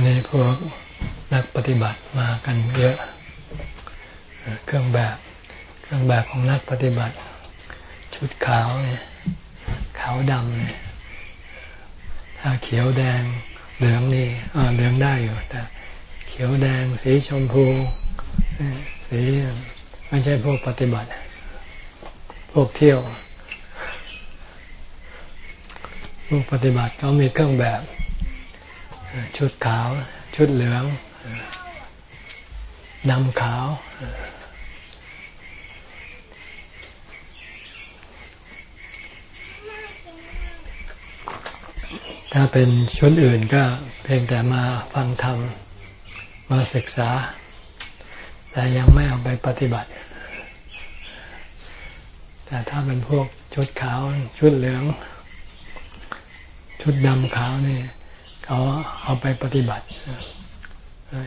วันนี้พวกนักปฏิบัติมากันเยอะ เครื่องแบบ เครื่องแบบของนักปฏิบัติ ชุดขาวเนี่ย ขาวดำเนี่ย ถ้าเขียวแดง เหลืองนี่เหลืองได้อยู่ แต่ เขียวแดง สีชมพู สีไม่ใช่พวกปฏิบัติ พวกเที่ยวพวกปฏิบัติเขามีเครื่องแบบ ชุดขาว ชุดเหลืองดำขาว ถ้าเป็นชุดอื่นก็เพียงแต่มาฟังธรรม มาศึกษา แต่ยังไม่เอาไปปฏิบัติ แต่ถ้าเป็นพวกชุดขาว ชุดเหลือง ชุดดำขาวนี่ เขาเอาไปปฏิบัติ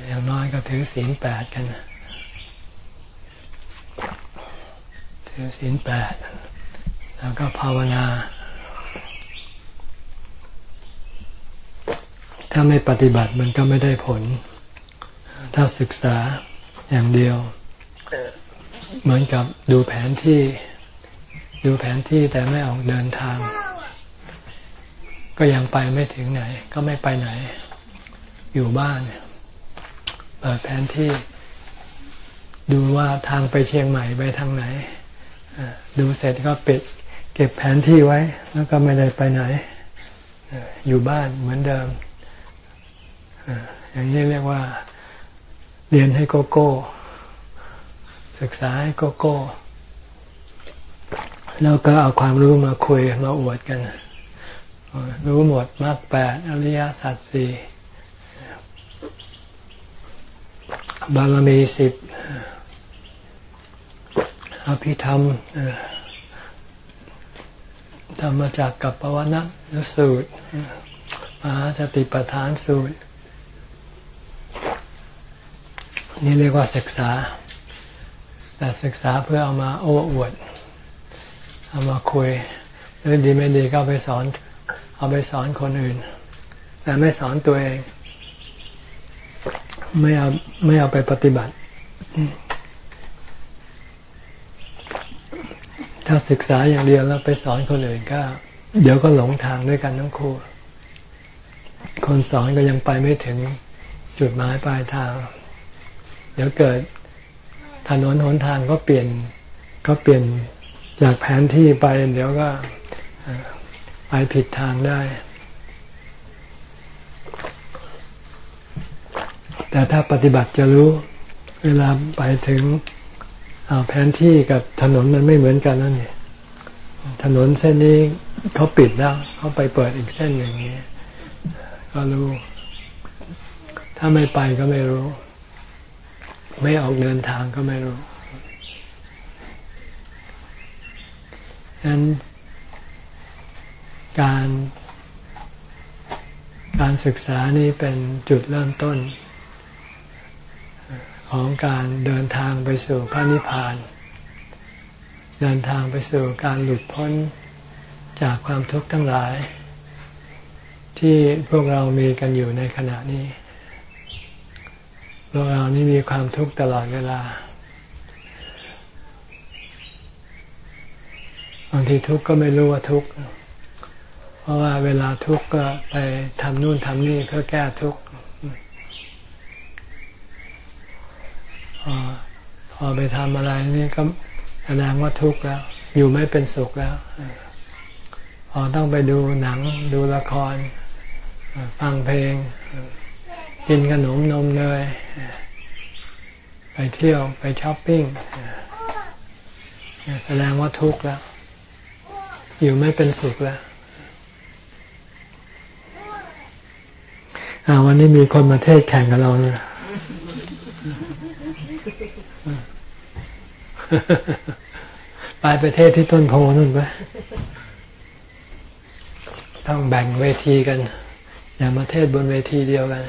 อย่างน้อยก็ถือศีลแปดกัน ถือศีลแปด แล้วก็ภาวนา ถ้าไม่ปฏิบัติมันก็ไม่ได้ผล ถ้าศึกษาอย่างเดียว เหมือนกับดูแผนที่ ดูแผนที่แต่ไม่ออกเดินทาง ก็ยังไปไม่ถึงไหน ก็ไม่ไปไหน อยู่บ้านเปิดแผนที่ดูว่าทางไปเชียงใหม่ไปทางไหนดูเสร็จก็ปิด เก็บแผนที่ไว้ แล้วก็ไม่ได้ไปไหน อยู่บ้านเหมือนเดิมอย่างนี้เรียกว่า เรียนให้โกโก้ ศึกษาให้โกโก้ แล้วก็เอาความรู้มาคุยมาอวดกัน รู้หมดมรรคแปดอริยสัจสี่บารมีสิบอภิธรรมธรรมจากกับปวันะนุสูตรมหาสติปัฏฐานสูตร นี่เรียกว่าศึกษา แต่ศึกษาเพื่อเอามาโอ้อวด เอามาคุยหรือดีไม่ดีก็ไปสอน เอาไปสอนคนอื่น แต่ไม่สอนตัวเอง ไม่เอาไม่เอาไปปฏิบัติ ถ้าศึกษาอย่างเดียวแล้วไปสอนคนอื่นก็ เดี๋ยวก็หลงทางด้วยกันทั้งคู่ คนสอนก็ยังไปไม่ถึงจุดหมายปลายทาง เดี๋ยวเกิดถนนหนทางก็เปลี่ยนก็เปลี่ยนจากแผนที่ไปเดี๋ยวก็ ไปผิดทางได้ แต่ถ้าปฏิบัติจะรู้เวลาไปถึงแผนที่กับถนนมันไม่เหมือนกันนั่นเองถนนเส้นนี้เขาปิดแล้วเขาไปเปิดอีกเส้นหนึ่งนี้ก็รู้ ถ้าไม่ไปก็ไม่รู้ ไม่ออกเดินทางก็ไม่รู้ฉะนั้น การการศึกษานี้เป็นจุดเริ่มต้น ของการเดินทางไปสู่พระนิพพาน เดินทางไปสู่การหลุดพ้นจากความทุกข์ทั้งหลาย ที่พวกเรามีกันอยู่ในขณะนี้ พวกเรานี่มีความทุกข์ตลอดเวลาบางทีทุกข์ก็ไม่รู้ว่าทุกข์ เพราะว่าเวลาทุกข์ก็ไปทำนู่นทำนี่เพื่อแก้ทุกข์พอพอไปทำอะไรนี่ก็แสดงว่าทุกข์แล้ว อยู่ไม่เป็นสุขแล้วพอต้องไปดูหนังดูละคร ฟังเพลง กินขนมนมเนยไปเที่ยวไปช้อปปิ้งแสดงว่าทุกข์แล้ว อยู่ไม่เป็นสุขแล้ว วันนี้มีคนมาเทศแข่งกับเราเนี่ยไปประเทศที่ต้นโพนั่นไปต้องแบ่งเวทีกัน อย่ามาเทศบนเวทีเดียวกัน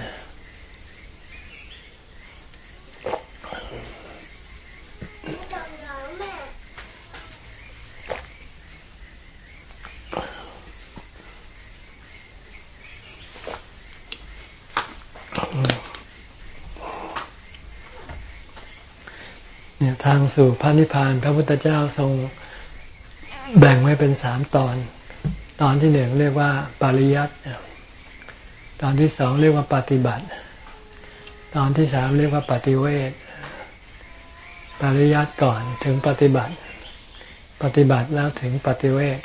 เนี่ยทางสู่พระนิพพานพระพุทธเจ้าทรงแบ่งไว้เป็นสามตอน ตอนที่หนึ่งเรียกว่าปริยัติตอนที่สองเรียกว่าปฏิบัติ ตอนที่สามเรียกว่าปฏิเวทปริยัติก่อนถึงปฏิบัติ ปฏิบัติแล้วถึงปฏิเวท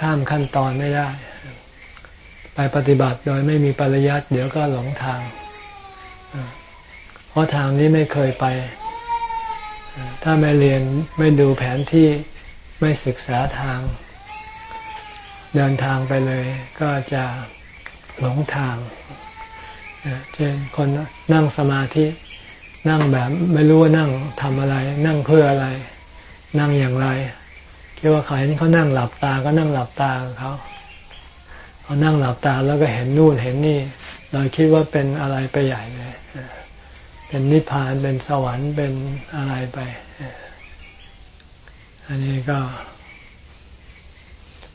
ข้ามขั้นตอนไม่ได้ ไปปฏิบัติโดยไม่มีปริยัติเดี๋ยวก็หลงทาง เพราะทางนี้ไม่เคยไป ถ้าไม่เรียนไม่ดูแผนที่ไม่ศึกษาทาง เดินทางไปเลยก็จะหลงทางเช่นคนนั่งสมาธินั่งแบบไม่รู้ว่านั่งทำอะไร นั่งเพื่ออะไร นั่งอย่างไรคิดว่าเขาเห็นเขานั่งหลับตาก็นั่งหลับตาเขาเขา อนั่งหลับตาแล้วก็เห็นนู่นเห็นนี่ เราคิดว่าเป็นอะไรไปใหญ่เลยเป็นนิพพานเป็นสวรรค์เป็นอะไรไป อันนี้ก็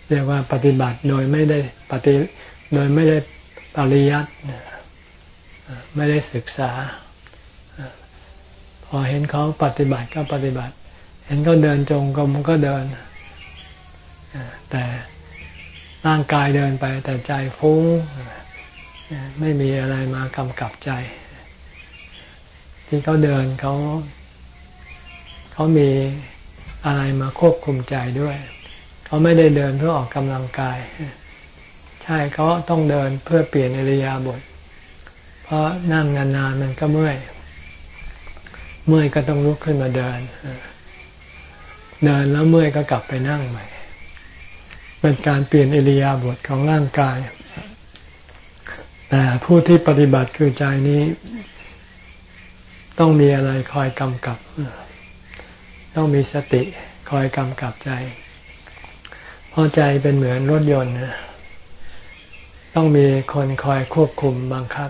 เรียกว่าปฏิบัติโดยไม่ได้ปฏิโดยไม่ได้ปริยัติไม่ได้ศึกษา พอเห็นเขาปฏิบัติก็ปฏิบัติ เห็นเขาเดินจงกรมก็เดินแต่ ร่างกายเดินไป แต่ใจฟุ้งไม่มีอะไรมากำกับใจ ที่เขาเดินเขาเขามีอะไรมาควบคุมใจด้วย เขาไม่ได้เดินเพื่อออกกำลังกาย ใช่เขาต้องเดินเพื่อเปลี่ยนอริยาบท เพราะนั่งนานๆมันก็เมื่อยเมื่อยก็ต้องลุกขึ้นมาเดิน เดินแล้วเมื่อยก็กลับไปนั่งใหม่ เป็นการเปลี่ยนอิริยาบถของร่างกาย แต่ผู้ที่ปฏิบัติคือใจนี้ ต้องมีอะไรคอยกำกับ ต้องมีสติคอยกำกับใจ เพราะใจเป็นเหมือนรถยนต์ต้องมีคนคอยควบคุมบังคับ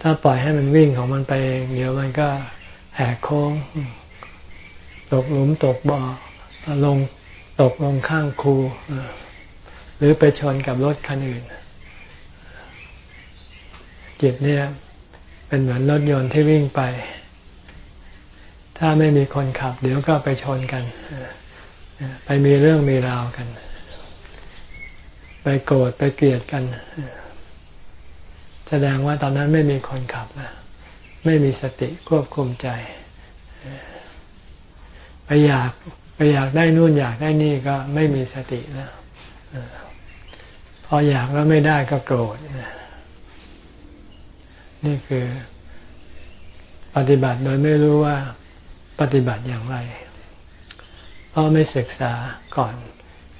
ถ้าปล่อยให้มันวิ่งของมันไปเองเดี๋ยวมันก็แหกโค้ง ตกหลุมตกบ่อลง ตกลงข้างคูหรือไปชนกับรถคันอื่น จิตเนี่ย เป็นเหมือนรถยนต์ที่วิ่งไป ถ้าไม่มีคนขับ เดี๋ยวก็ไปชนกัน ไปมีเรื่องมีราวกัน ไปโกรธไปเกลียดกัน แสดงว่าตอนนั้นไม่มีคนขับนะไม่มีสติควบคุมใจ ไปอยาก ไปอยากได้นู่นอยากได้นี่ก็ไม่มีสติแล้วพออยากแล้วไม่ได้ก็โกรธนี่คือ ปฏิบัติโดยไม่รู้ว่าปฏิบัติอย่างไร เพราะไม่ศึกษาก่อน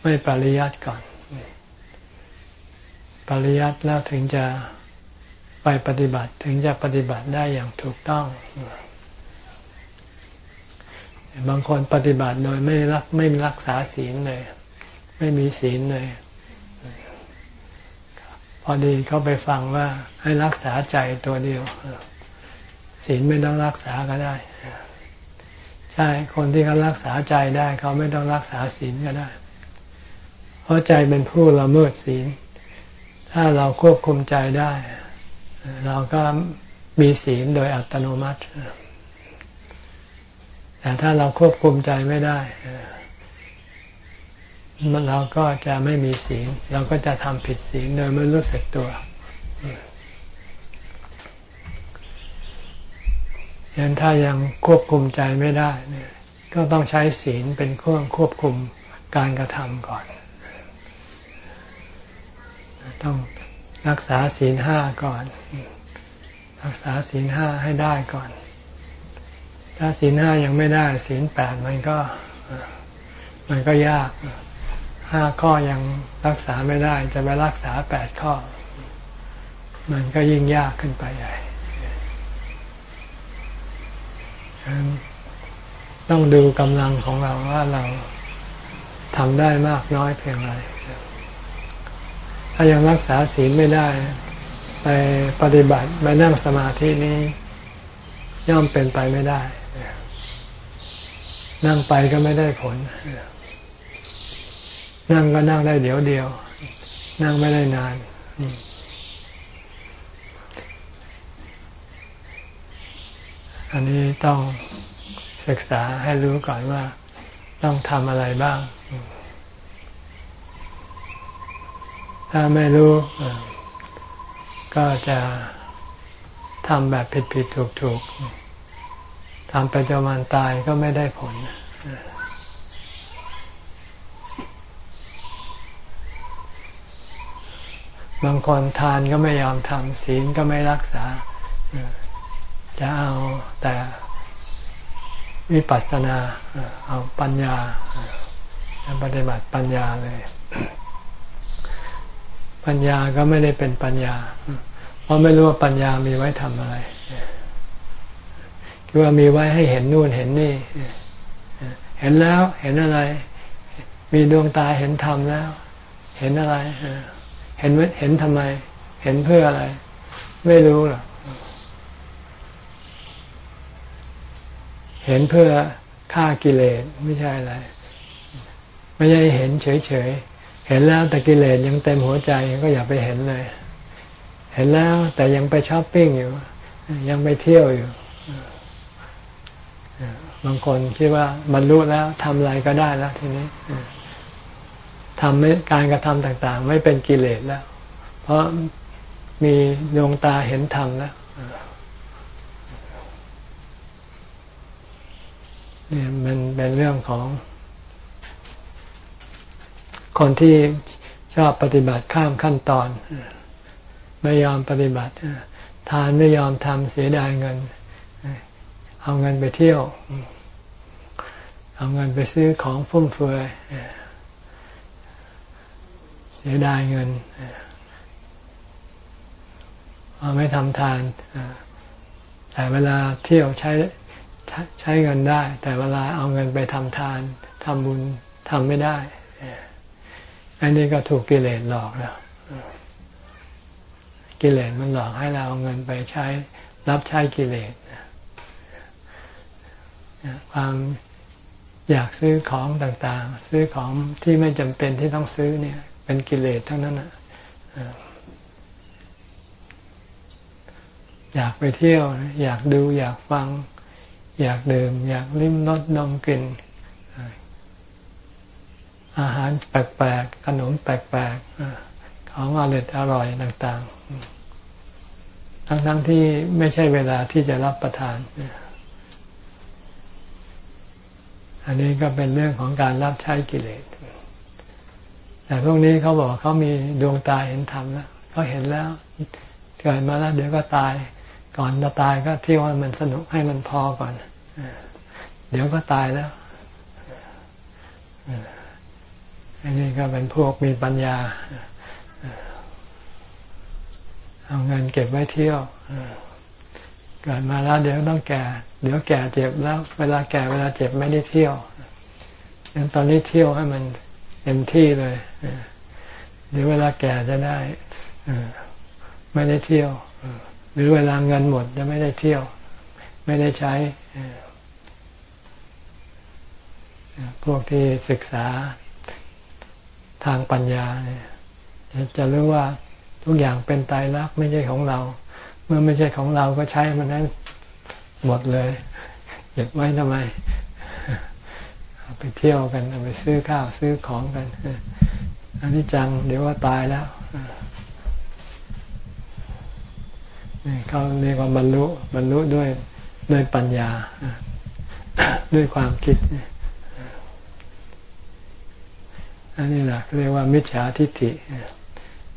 ไม่ปริยัติก่อน ปริยัติแล้วถึงจะไปปฏิบัติถึงจะปฏิบัติได้อย่างถูกต้อง บางคนปฏิบัติโดยไม่รักไม่รักษาศีลเลย ไม่มีศีลเลย พอดีเขาไปฟังว่าให้รักษาใจตัวเดียวศีลไม่ต้องรักษาก็ได้ ใช่คนที่เขารักษาใจได้ เขาไม่ต้องรักษาศีลก็ได้ เพราะใจเป็นผู้ละเมิดศีล ถ้าเราควบคุมใจได้ เราก็มีศีลโดยอัตโนมัติ แต่ถ้าเราควบคุมใจไม่ได้มันเราก็จะไม่มีศีลเราก็จะทำผิดศีลโดยไม่รู้สึกตัวยันถ้ายังควบคุมใจไม่ได้เนี่ยก็ต้องใช้ศีลเป็นเครื่องควบคุมการกระทำก่อน ต้องรักษาศีลห้าก่อน รักษาศีลห้าให้ได้ก่อน ถ้าศีลห้ายังไม่ได้ ศีลแปดมันก็ มันก็ยากห้าข้อยังรักษาไม่ได้ จะไปรักษาแปดข้อ มันก็ยิ่งยากขึ้นไปใหญ่ต้องดูกำลังของเราว่าเราทำได้มากน้อยเพียงไร ถ้ายังรักษาศีลไม่ได้ ไปปฏิบัติไปนั่งสมาธินี้ ย่อมเป็นไปไม่ได้ นั่งไปก็ไม่ได้ผล นั่งก็นั่งได้เดี๋ยวเดียว นั่งไม่ได้นาน อันนี้ต้องศึกษาให้รู้ก่อนว่า ต้องทำอะไรบ้าง ถ้าไม่รู้ก็จะทำแบบผิดผิดถูกถูก ทำไปจนวันตายก็ไม่ได้ผลบางคนทานก็ไม่ยอมทำศีลก็ไม่รักษา จะเอาแต่วิปัสสนาเอาปัญญาปฏิบัติปัญญาเลย ปัญญาก็ไม่ได้เป็นปัญญา เพราะไม่รู้ว่าปัญญามีไว้ทำอะไร คือว่ามีไว้ให้เห็นนู่นเห็นนี่ เห็นแล้วเห็นอะไร มีดวงตาเห็นธรรมแล้ว เห็นอะไรเห็นเห็นทำไม เห็นเพื่ออะไร ไม่รู้หรอกเห็นเพื่อฆ่ากิเลสไม่ใช่อะไร ไม่ใช่เห็นเฉยๆ เห็นแล้วแต่กิเลสยังเต็มหัวใจก็อย่าไปเห็นเลย เห็นแล้วแต่ยังไปช้อปปิ้งอยู่ ยังไปเที่ยวอยู่ บางคนคิดว่าบรรลุแล้วทำอะไรก็ได้แล้วทีนี้ทำการกระทำต่างๆ ไม่เป็นกิเลสแล้ว เพราะมีดวงตาเห็นธรรมแล้วเนี่ยมันเป็นเรื่องของ คนที่ชอบปฏิบัติข้ามขั้นตอน ไม่ยอมปฏิบัติ ทานไม่ยอมทำเสียดายเงิน เอาเงินไปเที่ยว เอาเงินไปซื้อของฟุ่มเฟือยเสียดายเงินเอาไม่ทำทานแต่เวลาเที่ยวใช้ใช้เงินได้ แต่เวลาเอาเงินไปทำทานทำบุญทำไม่ได้อันนี้ก็ถูกกิเลสหลอกแล้วกิเลสมันหลอกให้เราเอาเงินไปใช้รับใช้กิเลส ความอยากซื้อของต่างๆ ซื้อของที่ไม่จำเป็นที่ต้องซื้อเนี่ย เป็นกิเลสทั้งนั้นนะอยากไปเที่ยว อยากดูอยากฟัง อยากดื่ม อยากลิ้มรสนมกลิ่นอาหารแปลกๆขนมแปลกๆของอร่อยอร่อยต่าง ๆ ทั้งๆที่ไม่ใช่เวลาที่จะรับประทาน อันนี้ก็เป็นเรื่องของการรับใช้กิเลส แต่พวกนี้เขาบอกเขามีดวงตาเห็นธรรมแล้วเขาเห็นแล้วเกิดมาแล้วเดี๋ยวก็ตาย ก่อนจะตายก็เที่ยวให้มันสนุกให้มันพอก่อน เดี๋ยวก็ตายแล้วอันนี้ก็เป็นพวกมีปัญญา เอาเงินเก็บไว้เที่ยว เกิดมาแล้วเดี๋ยวต้องแก่ เดี๋ยวแก่เจ็บแล้ว เวลาแก่เวลาเจ็บไม่ได้เที่ยวยังตอนนี้เที่ยวให้มันเต็มที่เลยเดี๋ยวเวลาแก่จะได้ไม่ได้เที่ยว หรือเวลาเงินหมดจะไม่ได้เที่ยว ไม่ได้ใช้พวกที่ศึกษาทางปัญญาเนี่ยจะรู้ว่าทุกอย่างเป็นตายรักไม่ใช่ของเรา เมื่อไม่ใช่ของเราก็ใช้มันนั้นหมดเลยเก็บไว้ทำไมไปเที่ยวกันไปซื้อข้าวซื้อของกันอันนี้จัง เดี๋ยวว่าตายแล้วนี่เขาเรียกว่าบรรลุบรรลุด้วยด้วยปัญญา ด้วยความคิด อันนี้แหละเรียกว่ามิจฉาทิฏฐิ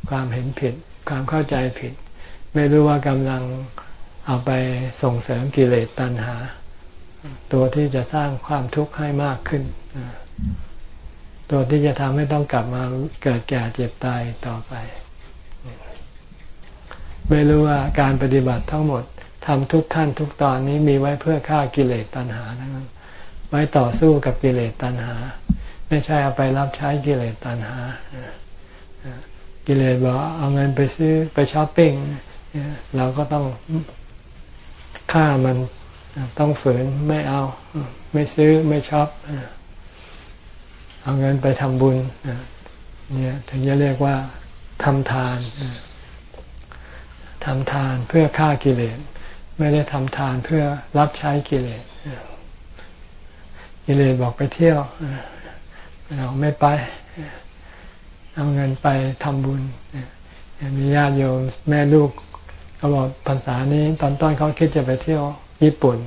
ความเห็นผิด ความเข้าใจผิด ไม่รู้ว่ากำลังเอาไปส่งเสริมกิเลสตัณหา ตัวที่จะสร้างความทุกข์ให้มากขึ้น ตัวที่จะทำให้ต้องกลับมาเกิดแก่เจ็บตายต่อไป ไม่รู้ว่าการปฏิบัติทั้งหมดทำทุกขั้นทุกตอนนี้มีไว้เพื่อฆ่ากิเลสตัณหาทั้งนั้นไว้ต่อสู้กับกิเลสตัณหา ไม่ใช่เอาไปรับใช้กิเลสตัณหา กิเลสบอกเอาเงินไปซื้อไปช้อปปิ้ง เราก็ต้องฆ่ามันต้องฝืนไม่เอา ไม่ซื้อไม่ชอบเอาเงินไปทำบุญเนี่ยถึงจะเรียกว่าทำทานทำทานเพื่อฆ่ากิเลสไม่ได้ทำทานเพื่อรับใช้กิเลสกิเลสบอกไปเที่ยวเราไม่ไป เอาเงินไปทำบุญมีญาติโยมแม่ลูก เขาบอกภาษานี้ตอนต้นเขาคิดจะไปเที่ยวญี่ปุ่น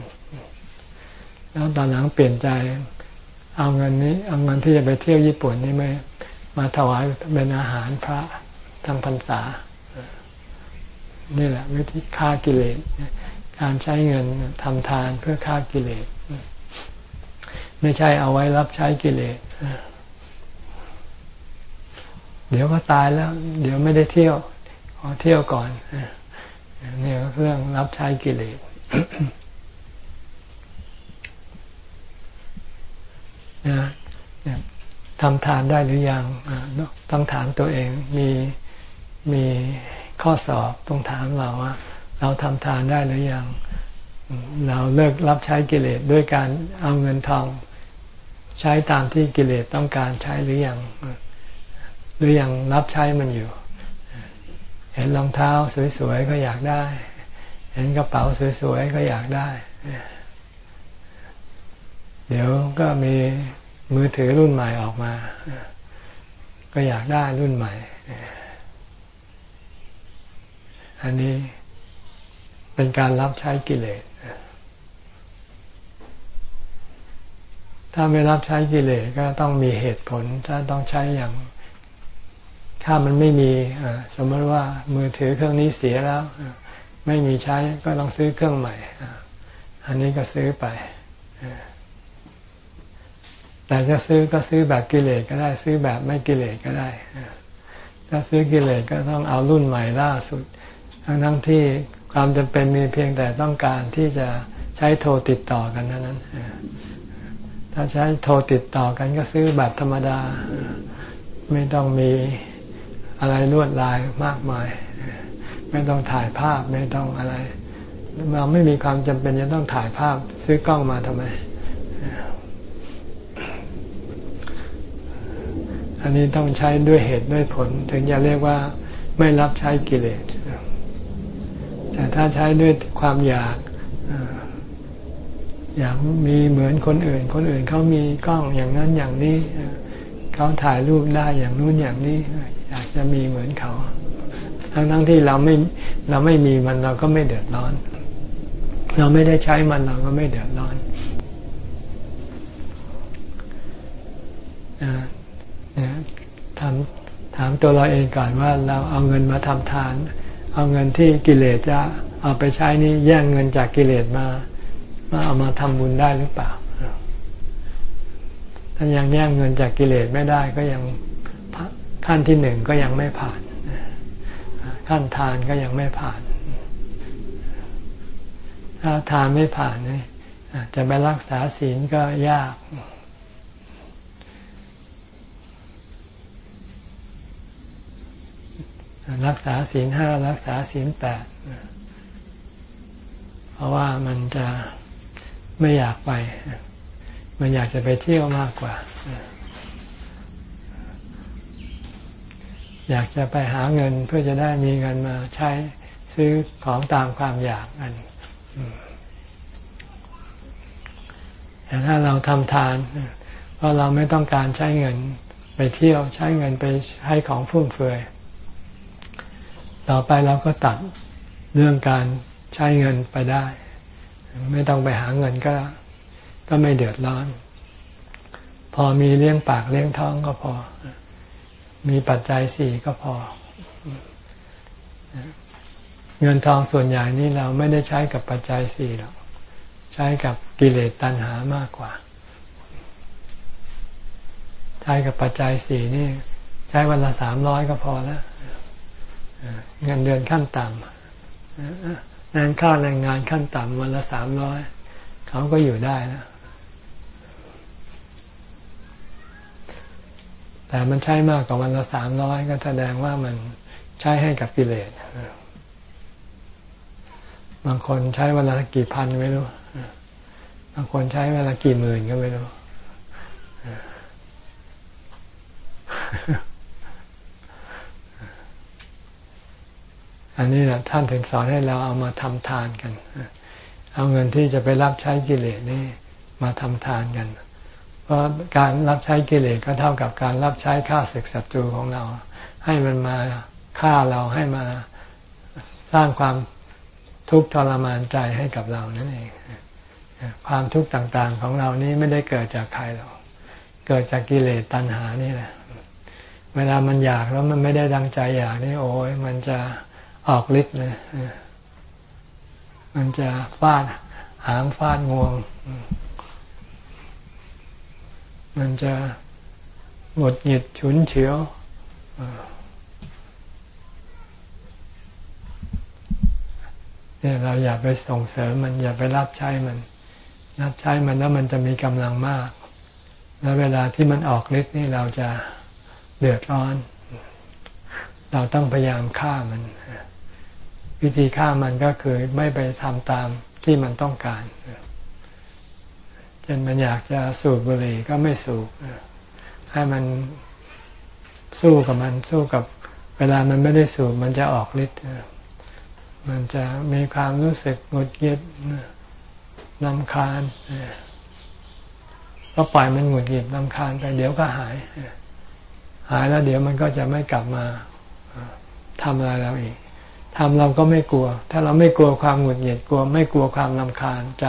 แล้วตอนหลังเปลี่ยนใจ เอาเงินนี้ เอาเงินที่จะไปเที่ยวญี่ปุ่นนี่ไม่มาถวายเป็นอาหารพระทางพรรษา นี่แหละ วิธีฆ่ากิเลสการใช้เงินทำทานเพื่อฆ่ากิเลสไม่ใช่เอาไว้รับใช้กิเลสเดี๋ยวก็ตายแล้ว เดี๋ยวไม่ได้เที่ยวขอเที่ยวก่อน นี่เรื่องรับใช้กิเลสนะทำทานได้หรือยังต้องถามตัวเองมีมีข้อสอบต้องถามเราว่า เราทำทานได้หรือยัง เราเลิกรับใช้กิเลสด้วยการเอาเงินทองใช้ตามที่กิเลสต้องการใช้หรือยัง หรือยังรับใช้มันอยู่ เห็นรองเท้าสวยๆก็อยากได้ เห็นกระเป๋าสวยๆก็อยากได้ เดี๋ยวก็มีมือถือรุ่นใหม่ออกมา ก็อยากได้รุ่นใหม่ อันนี้เป็นการรับใช้กิเลส ถ้าไม่รับใช้กิเลสก็ต้องมีเหตุผล ถ้าต้องใช้อย่าง ถ้ามันไม่มีสมมติว่ามือถือเครื่องนี้เสียแล้ว ไม่มีใช้ก็ต้องซื้อเครื่องใหม่ อันนี้ก็ซื้อไป แต่จะซื้อก็ซื้อแบบกิเลสก็ได้ ซื้อแบบไม่กิเลสก็ได้ ถ้าซื้อกิเลสก็ต้องเอารุ่นใหม่ล่าสุด ทั้งทั้งที่ความจำเป็นมีเพียงแต่ต้องการที่จะใช้โทรติดต่อกันเท่านั้น ถ้าใช้โทรติดต่อกันก็ซื้อแบบธรรมดา ไม่ต้องมี อะไรลวดลายมากมาย ไม่ต้องถ่ายภาพไม่ต้องอะไรเราไม่มีความจำเป็นจะต้องถ่ายภาพซื้อกล้องมาทำไม อันนี้ต้องใช้ด้วยเหตุด้วยผล ถึงจะเรียกว่าไม่รับใช้กิเลสแต่ถ้าใช้ด้วยความอยากอยากมีเหมือนคนอื่น คนอื่นเขามีกล้องอย่างนั้นอย่างนี้ เขาถ่ายรูปได้อย่างนู้นอย่างนี้ จะมีเหมือนเขา ทั้งทั้งที่เราไม่เราไม่มีมันเราก็ไม่เดือดร้อน เราไม่ได้ใช้มันเราก็ไม่เดือดร้อนถามถามตัวเราเองก่อนว่าเราเอาเงินมาทำทาน เอาเงินที่กิเลสจะเอาไปใช้นี่แย่งเงินจากกิเลสมามาเอามาทำบุญได้หรือเปล่าถ้ายังแย่งเงินจากกิเลสไม่ได้ก็ยัง ขั้นที่หนึ่งก็ยังไม่ผ่าน ขั้นทานก็ยังไม่ผ่าน ถ้าทานไม่ผ่านนี่จะไปรักษาศีลก็ยาก รักษาศีลห้ารักษาศีลแปดเพราะว่ามันจะไม่อยากไป มันอยากจะไปเที่ยวมากกว่า อยากจะไปหาเงินเพื่อจะได้มีเงินมาใช้ซื้อของตามความอยากกันแต่ถ้าเราทำทานเพราะเราไม่ต้องการใช้เงินไปเที่ยวใช้เงินไปให้ของฟุ่มเฟือย ต่อไปเราก็ตัดเรื่องการใช้เงินไปได้ ไม่ต้องไปหาเงินก็ ก็ไม่เดือดร้อน พอมีเลี้ยงปากเลี้ยงท้องก็พอ มีปัจจัยสี่ก็พอ เงินทองส่วนใหญ่นี่เราไม่ได้ใช้กับปัจจัยสี่หรอกใช้กับกิเลสตัณหามากกว่า ใช้กับปัจจัยสี่นี่ ใช้วันละสามร้อยก็พอแล้วเงินเดือนขั้นต่ำงานค่าแรงงานขั้นต่ำวันละสามร้อยเขาก็อยู่ได้แล้ว แต่มันใช้มากกว่าวันละสามร้อยก็แสดงว่ามันใช้ให้กับกิเลสบางคนใช้วันละกี่พันไม่รู้บางคนใช้วันละกี่หมื่นก็ไม่รู้อันนี้แหละท่านถึงสอนให้เราเอามาทำทานกัน เอาเงินที่จะไปรับใช้กิเลสนี่มาทำทานกัน เพราะการรับใช้กิเลสก็เท่ากับการรับใช้ข้าศึกศัตรูของเรา ให้มันมาฆ่าเราให้มาสร้างความทุกข์ทรมานใจให้กับเรานั่นเอง ความทุกข์ต่างๆของเรานี้ไม่ได้เกิดจากใครหรอก เกิดจากกิเลสตัณหานี่แหละ เวลามันอยากแล้วมันไม่ได้ดังใจอยากนี่โอ้ยมันจะออกฤทธิ์เลย มันจะฟาดหางฟาดงวง มันจะหมดหงิดฉุนเฉียวเนี่ยเราอย่าไปส่งเสริมมันอย่าไปรับใช้มันรับใช้มันแล้วมันจะมีกำลังมาก แล้วเวลาที่มันออกฤทธิ์นี่เราจะเดือดร้อน เราต้องพยายามฆ่ามัน วิธีฆ่ามันก็คือไม่ไปทำตามที่มันต้องการเช่นมันอยากจะสูบบุหรี่ก็ไม่สูบให้มันสู้กับมันสู้กับ เวลามันไม่ได้สูบมันจะออกฤทธิ์มันจะมีความรู้สึกหงุดหงิดลำคาญก็ปล่อยมันหงุดหงิดลำคาญไปเดี๋ยวก็หาย หายแล้วเดี๋ยวมันก็จะไม่กลับมาทำอะไรเราอีกทำเราก็ไม่กลัว ถ้าเราไม่กลัวความหงุดหงิดกลัว ไม่กลัวความลำคาญใจ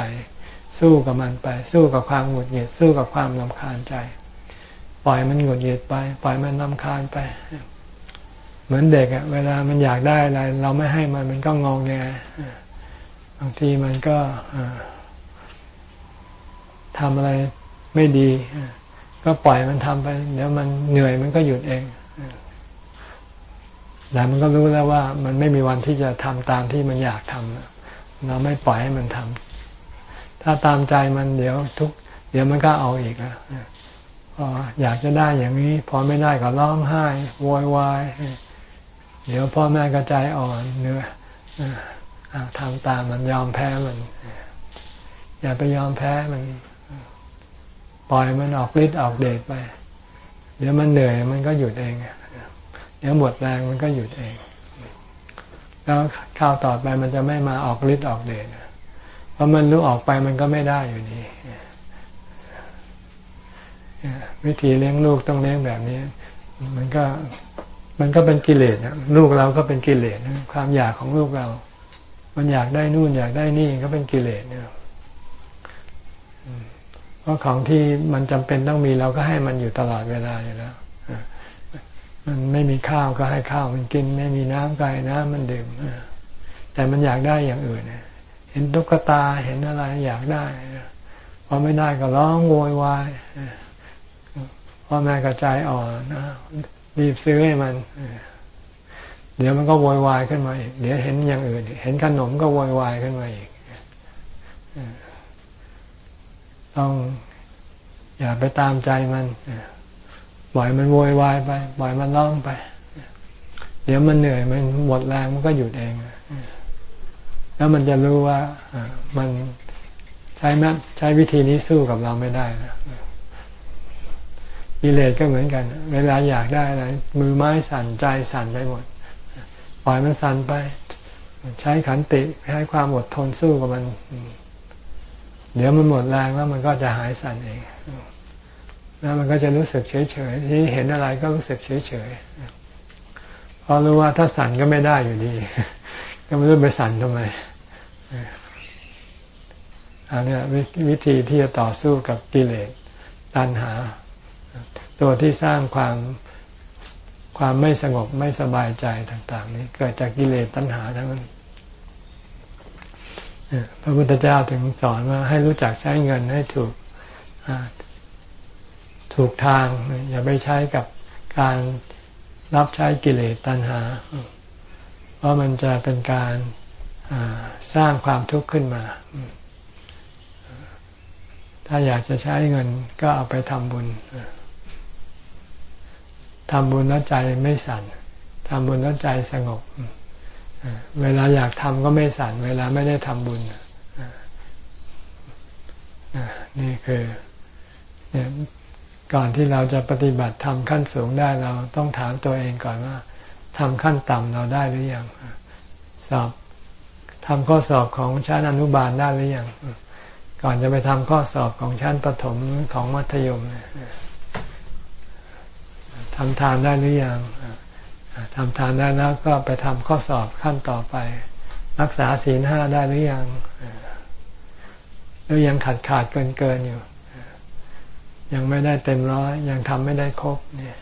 สู้กับมันไป สู้กับความหงุดหงิดสู้กับความลำคาญใจ ปล่อยมันหงุดหงิดไป ปล่อยมันลำคาญไป เหมือนเด็กอะเวลามันอยากได้อะไร เราไม่ให้มันมันก็งองแงบางทีมันก็ทำอะไรไม่ดี ก็ปล่อยมันทำไป เดี๋ยวมันเหนื่อยมันก็หยุดเองแต่มันก็รู้แล้วว่า มันไม่มีวันที่จะทำตามที่มันอยากทำเราไม่ปล่อยให้มันทำ ถ้าตามใจมันเดี๋ยวทุก เดี๋ยวมันก็เอาอีกแล้วพออยากจะได้อย่างนี้ พอไม่ได้ก็ร้องไห้โวยวายเดี๋ยวพ่อแม่กระจายอ่อนเนื้อทำตามมันยอมแพ้มัน อย่าไปยอมแพ้มัน ปล่อยมันออกฤทธิ์ออกเดชไป เดี๋ยวมันเหนื่อยมันก็หยุดเอง เดี๋ยวหมดแรงมันก็หยุดเอง แล้วข้าวต่อไปมันจะไม่มาออกฤทธิ์ออกเดช เพราะมันรู้ออกไปมันก็ไม่ได้อยู่ดีวิธีเลี้ยงลูกต้องเลี้ยงแบบนี้ มันก็มันก็เป็นกิเลสนะลูกเราก็เป็นกิเลสนะความอยากของลูกเรา มันอยากได้นู่นอยากได้นี่ก็เป็นกิเลสเนี่ยเพราะของที่มันจำเป็นต้องมีเราก็ให้มันอยู่ตลอดเวลาอยู่แล้วมันไม่มีข้าวก็ให้ข้าวมันกิน ไม่มีน้ำก็ให้น้ำมันดื่มแต่มันอยากได้อย่างอื่น เห็นตุ๊กตาเห็นอะไรอยากได้พอไม่ได้ก็ร้องโวยวายพ่อแม่กระจายอ่อนรีบซื้อให้มัน เดี๋ยวมันก็โวยวายขึ้นมาอีกเดี๋ยวเห็นอย่างอื่น เห็นขนมก็โวยวายขึ้นมาอีกต้องอย่าไปตามใจมันปล่อยมันโวยวายไปปล่อยมันร้องไป เดี๋ยวมันเหนื่อยมันหมดแรงมันก็หยุดเอง แล้วมันจะรู้ว่ามันใช้แมใช้วิธีนี้สู้กับเราไม่ได้นะกิเลสก็เหมือนกัน เวลาอยากได้อะไรมือไม้สั่นใจสั่นไปหมดปล่อยมันสั่นไป ใช้ขันติใช้ความอดทนสู้กับมัน เดี๋ยวมันหมดแรงแล้วมันก็จะหายสั่นเองแล้วมันก็จะรู้สึกเฉยเฉยที่เห็นอะไรก็รู้สึกเฉยเฉยเพราะรู้ว่าถ้าสั่นก็ไม่ได้อยู่ดี ก็ไม่รู้ไปสั่นทำไมอันนี้วิธีที่จะต่อสู้กับกิเลสตัณหา ตัวที่สร้างความความไม่สงบไม่สบายใจต่าง ๆ นี้เกิดจากกิเลสตัณหาทั้งนั้นพระพุทธเจ้าถึงสอนว่าให้รู้จักใช้เงินให้ถูกถูกทาง อย่าไปใช้กับการรับใช้กิเลสตัณหา ราะมันจะเป็นการสร้างความทุกข์ขึ้นมา ถ้าอยากจะใช้เงินก็เอาไปทำบุญทำบุญแล้วใจไม่สั่นทำบุญแล้วใจสงบ เวลาอยากทำก็ไม่สั่น เวลาไม่ได้ทำบุญนี่คือก่อนที่เราจะปฏิบัติทำขั้นสูงได้เราต้องถามตัวเองก่อนว่า ทำขั้นต่ำเราได้หรือยังสอบทำข้อสอบของชั้นอนุบาลได้หรือยังก่อนจะไปทำข้อสอบของชั้นประถมของมัธยมทำทานได้หรือยังทำทานได้แล้วก็ไปทำข้อสอบขั้นต่อไป รักษาศีลห้าได้หรือยังหรือยังขาดขาดเกินเกินอยู่ ยังไม่ได้เต็มร้อยยังทำไม่ได้ครบเนี่ย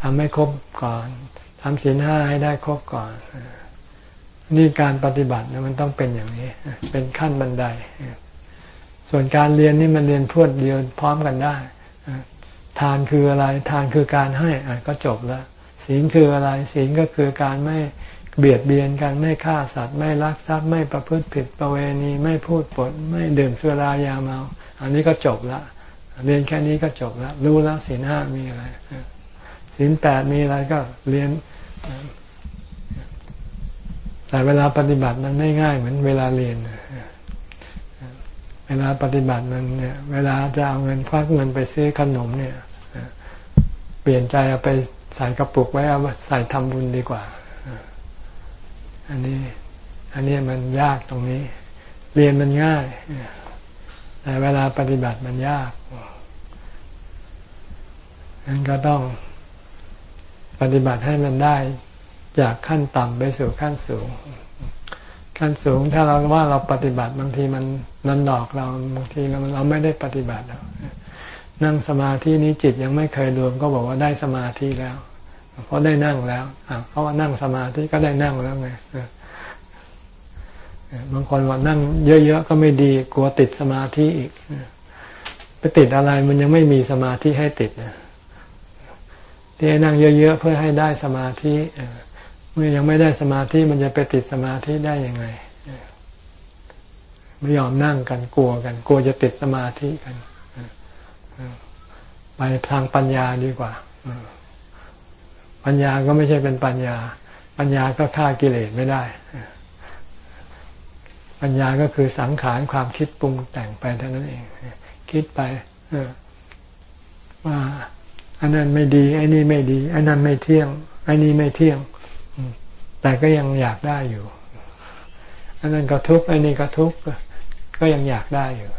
ทำไม่ครบก่อน ทำศีลห้าให้ได้ครบก่อน นี่การปฏิบัติมันต้องเป็นอย่างนี้ เป็นขั้นบันได ส่วนการเรียนนี่มันเรียนพวดเดียวพร้อมกันได้ ทานคืออะไร ทานคือการให้ก็จบแล้ว ศีลคืออะไร ศีลก็คือการไม่เบียดเบียนกันไม่ฆ่าสัตว์ ไม่ลักทรัพย์ไม่ประพฤติผิดประเวณีไม่พูดปด ไม่ดื่มสุรายาเมา อันนี้ก็จบละเรียนแค่นี้ก็จบแล้วรู้แล้วศีลห้ามีอะไรศีลแปดมีอะไรก็เรียน แต่เวลาปฏิบัติมันไม่ง่ายเหมือนเวลาเรียน เวลาปฏิบัติมันเนี่ย เวลาจะเอาเงินควักเงินไปซื้อขนมเนี่ย เปลี่ยนใจเอาไปใส่กระปุกไว้เอาใส่ทำบุญดีกว่า อันนี้ อันนี้มันยากตรงนี้ เรียนมันง่าย แต่เวลาปฏิบัติมันยากนั้นก็ต้อง ปฏิบัติให้มันได้จากขั้นต่ำไปสู่ขั้นสูง ขั้นสูงถ้าเราว่าเราปฏิบัติบางทีมันนันดอกเราบางทีเราเราไม่ได้ปฏิบัตินั่งสมาธินี้จิตยังไม่เคยรวมก็บอกว่าได้สมาธิแล้วเพราะได้นั่งแล้วเขาว่านั่งสมาธิก็ได้นั่งแล้วไงบางคนว่านั่งเยอะๆก็ไม่ดีกลัวติดสมาธิอีกไปติดอะไรมันยังไม่มีสมาธิให้ติดนะ ที่นั่งเยอะๆเพื่อให้ได้สมาธิเมื่อยังไม่ได้สมาธิมันจะไปติดสมาธิได้ยังไงไม่ยอมนั่งกันกลัวกัน กลัวจะติดสมาธิกันไปทางปัญญาดีกว่าปัญญาก็ไม่ใช่เป็นปัญญา ปัญญาก็ฆ่ากิเลสไม่ได้ปัญญาก็คือสังขารความคิดปรุงแต่งไปเท่านั้นเอง คิดไปว่า อันนั้นไม่ดีไอ้นี่ไม่ดีอันนั้นไม่เที่ยงไอ้นี่ไม่เที่ยง แต่ก็ยังอยากได้อยู่ อันนั้นก็ทุกข์อันนี้ก็ทุกข์ก็ยังอยากได้อยู่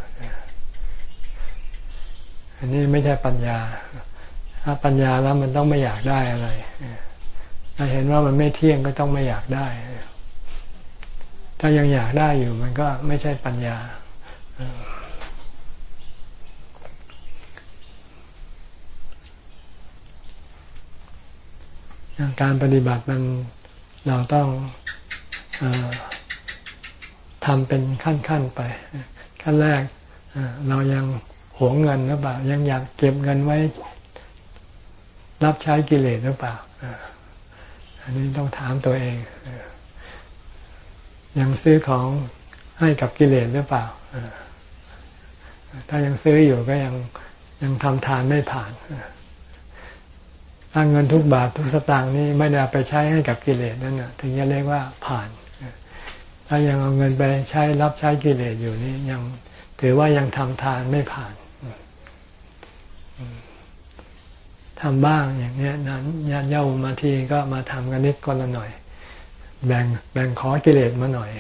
อันนี้ไม่ใช่ปัญญา ถ้าปัญญาแล้วมันต้องไม่อยากได้อะไรถ้าเห็นว่ามันไม่เที่ยงก็ต้องไม่อยากได้ ถ้ายังอยากได้อยู่ มันก็ไม่ใช่ปัญญา การปฏิบัติมันเราต้องอทำเป็นขั้นๆไป ขั้นแรกเรายังหวงเงินหรือเปล่า ยังอยากเก็บเงินไว้ รับใช้กิเลสหรือเปล่าอันนี้ต้องถามตัวเองยังซื้อของให้กับกิเลสหรือเปล่าถ้ายังซื้ออยู่ก็ยังยังทำทานไม่ผ่าน ถ้าเงินทุกบาททุกสตางค์นี้ไม่ได้ไปใช้ให้กับกิเลสนั่นนะถึงจะเรียกว่าผ่าน ถ้ายังเอาเงินไปใช้รับใช้กิเลสอยู่นี่ยังถือว่ายังทำทานไม่ผ่านทำบ้างอย่างเนี้ยนั้นญาติโยมมาทีก็มาทำกันนิดคนละหน่อย แบ่งแบ่งขอกิเลสมาหน่อย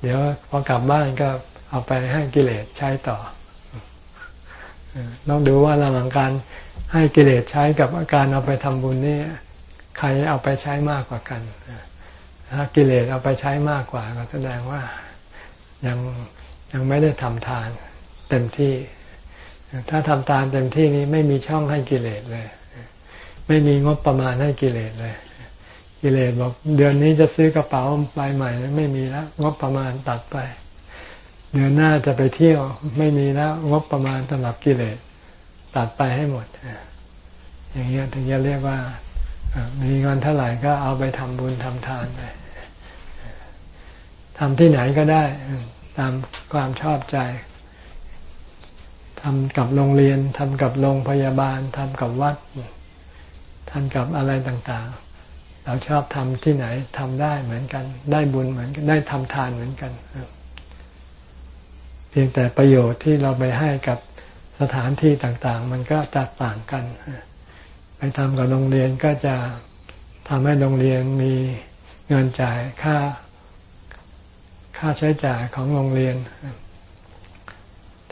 เดี๋ยวพอกลับบ้านก็เอาไปให้กิเลสใช้ต่อ ต้องดูว่าระหว่างการ ให้กิเลสใช้กับการเอาไปทำบุญนี่ใครเอาไปใช้มากกว่ากัน ถ้ากิเลสเอาไปใช้มากกว่าก็แสดงว่ายังยังไม่ได้ทำทานเต็มที่ ถ้าทำทานเต็มที่นี้ไม่มีช่องให้กิเลสเลย ไม่มีงบประมาณให้กิเลสเลย กิเลสบอกเดือนนี้จะซื้อกระเป๋าใบใหม่ไม่มีแล้วงบประมาณตัดไป เดือนหน้าจะไปเที่ยวไม่มีแล้วงบประมาณสำหรับกิเลส ตัดไปให้หมด อย่างเงี้ยถึงจะเรียกว่ามีเงินเท่าไหร่ก็เอาไปทำบุญทำทานไปทำที่ไหนก็ได้ ตามความชอบใจทำกับโรงเรียนทำกับโรงพยาบาลทำกับวัดทำกับอะไรต่าง ๆ เราชอบทำที่ไหนทำได้เหมือนกัน ได้บุญเหมือนกันได้ทำทานเหมือนกันเพียงแต่ประโยชน์ที่เราไปให้กับ สถานที่ต่างๆ มันก็จะต่างกัน ไปทำกับโรงเรียนก็จะทำให้โรงเรียนมีเงินจ่ายค่า ค่าใช้จ่ายของโรงเรียน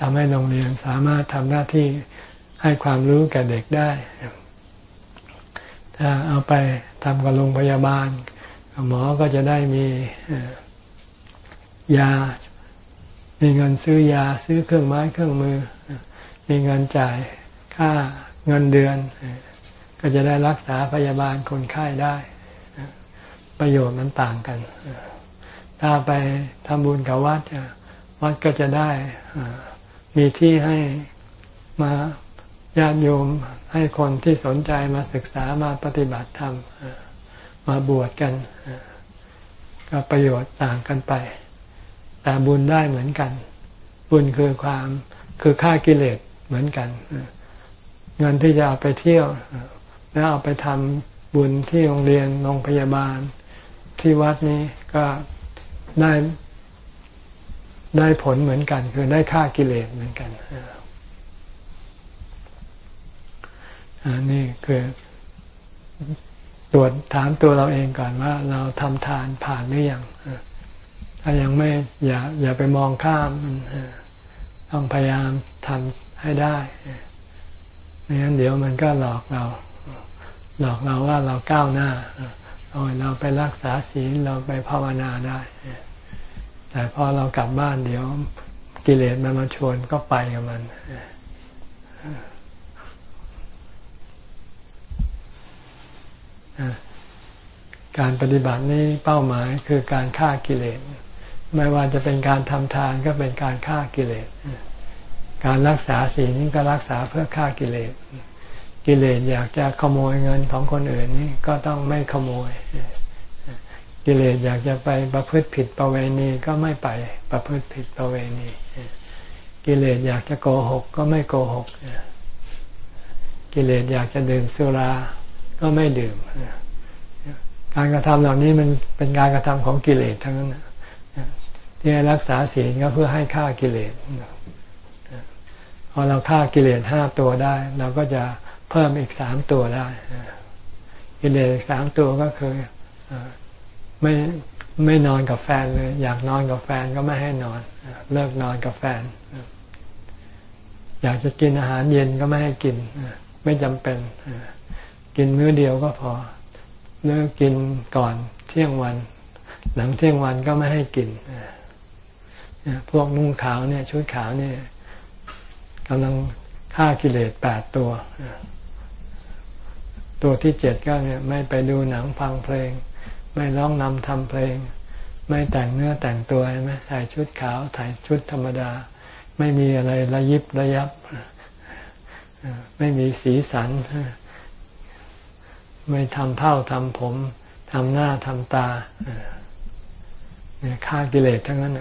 ทำให้โรงเรียนสามารถทำหน้าที่ให้ความรู้แก่เด็กได้ ถ้าเอาไปทำกับโรงพยาบาล หมอก็จะได้มียา มีเงินซื้อยาซื้อเครื่องไม้เครื่องมือ มีเงินจ่ายค่าเงินเดือน ก็จะได้รักษาพยาบาลคนไข้ได้ ประโยชน์มันต่างกัน ถ้าไปทำบุญกับวัดวัดก็จะได้มีที่ให้มาญาติโยมให้คนที่สนใจมาศึกษามาปฏิบัติธรรมมาบวชกันก็ประโยชน์ต่างกันไป แต่บุญได้เหมือนกัน บุญคือความคือค่ากิเลส เหมือนกัน เงินที่จะเอาไปเที่ยว แล้วเอาไปทำบุญที่โรงเรียนโรงพยาบาลที่วัดนี้ก็ได้ได้ผลเหมือนกัน คือได้ค่ากิเลสเหมือนกันอันนี้คือตรวจถามตัวเราเองก่อนว่า เราทำทานผ่านหรือยังถ้ายังไม่อย่าอย่าไปมองข้ามต้องพยายามทำ ให้ได้ไม่งั้นเดี๋ยวมันก็หลอกเรา หลอกเราว่าเราก้าวหน้าเราไปรักษาศีลเราไปภาวนาได้ แต่พอเรากลับบ้านเดี๋ยวกิเลสมันมาชวนก็ไปกับมันการปฏิบัตินี้เป้าหมายคือการฆ่ากิเลส ไม่ว่าจะเป็นการทำทานก็เป็นการฆ่ากิเลส การรักษาศีลนี่ก็รักษาเพื่อฆ่ากิเลส กิเลสอยากจะขโมยเงินของคนอื่นนี่ก็ต้องไม่ขโมย กิเลสอยากจะไปประพฤติผิดประเวณีก็ไม่ไปประพฤติผิดประเวณี กิเลสอยากจะโกหกก็ไม่โกหก กิเลสอยากจะดื่มสุราก็ไม่ดื่ม การกระทำเหล่านี้มันเป็นการกระทำของกิเลสทั้งนั้นที่รักษาศีลก็เพื่อให้ฆ่ากิเลส พอเราฆ่ากิเลสห้าตัวได้ เราก็จะเพิ่มอีกสามตัวได้ กิเลสสามตัวก็คือไม่ไม่นอนกับแฟนเลย อยากนอนกับแฟนก็ไม่ให้นอน เลิกนอนกับแฟน อยากจะกินอาหารเย็นก็ไม่ให้กิน ไม่จำเป็น กินมื้อเดียวก็พอเลิกกินก่อนเที่ยงวัน หลังเที่ยงวันก็ไม่ให้กินพวกนุ่งขาวเนี่ยชุดขาวเนี่ย กำลังฆ่ากิเลสแปดตัว ตัวที่เจ็ดก็เนี่ยไม่ไปดูหนังฟังเพลง ไม่ร้องนำทำเพลง ไม่แต่งเนื้อแต่งตัวใช่ไหมใส่ชุดขาวถ่ายชุดธรรมดา ไม่มีอะไรระยิบระยับ ไม่มีสีสัน ไม่ทำเผ้าทำผมทำหน้าทำตาเนี่ยฆ่ากิเลสทั้งนั้น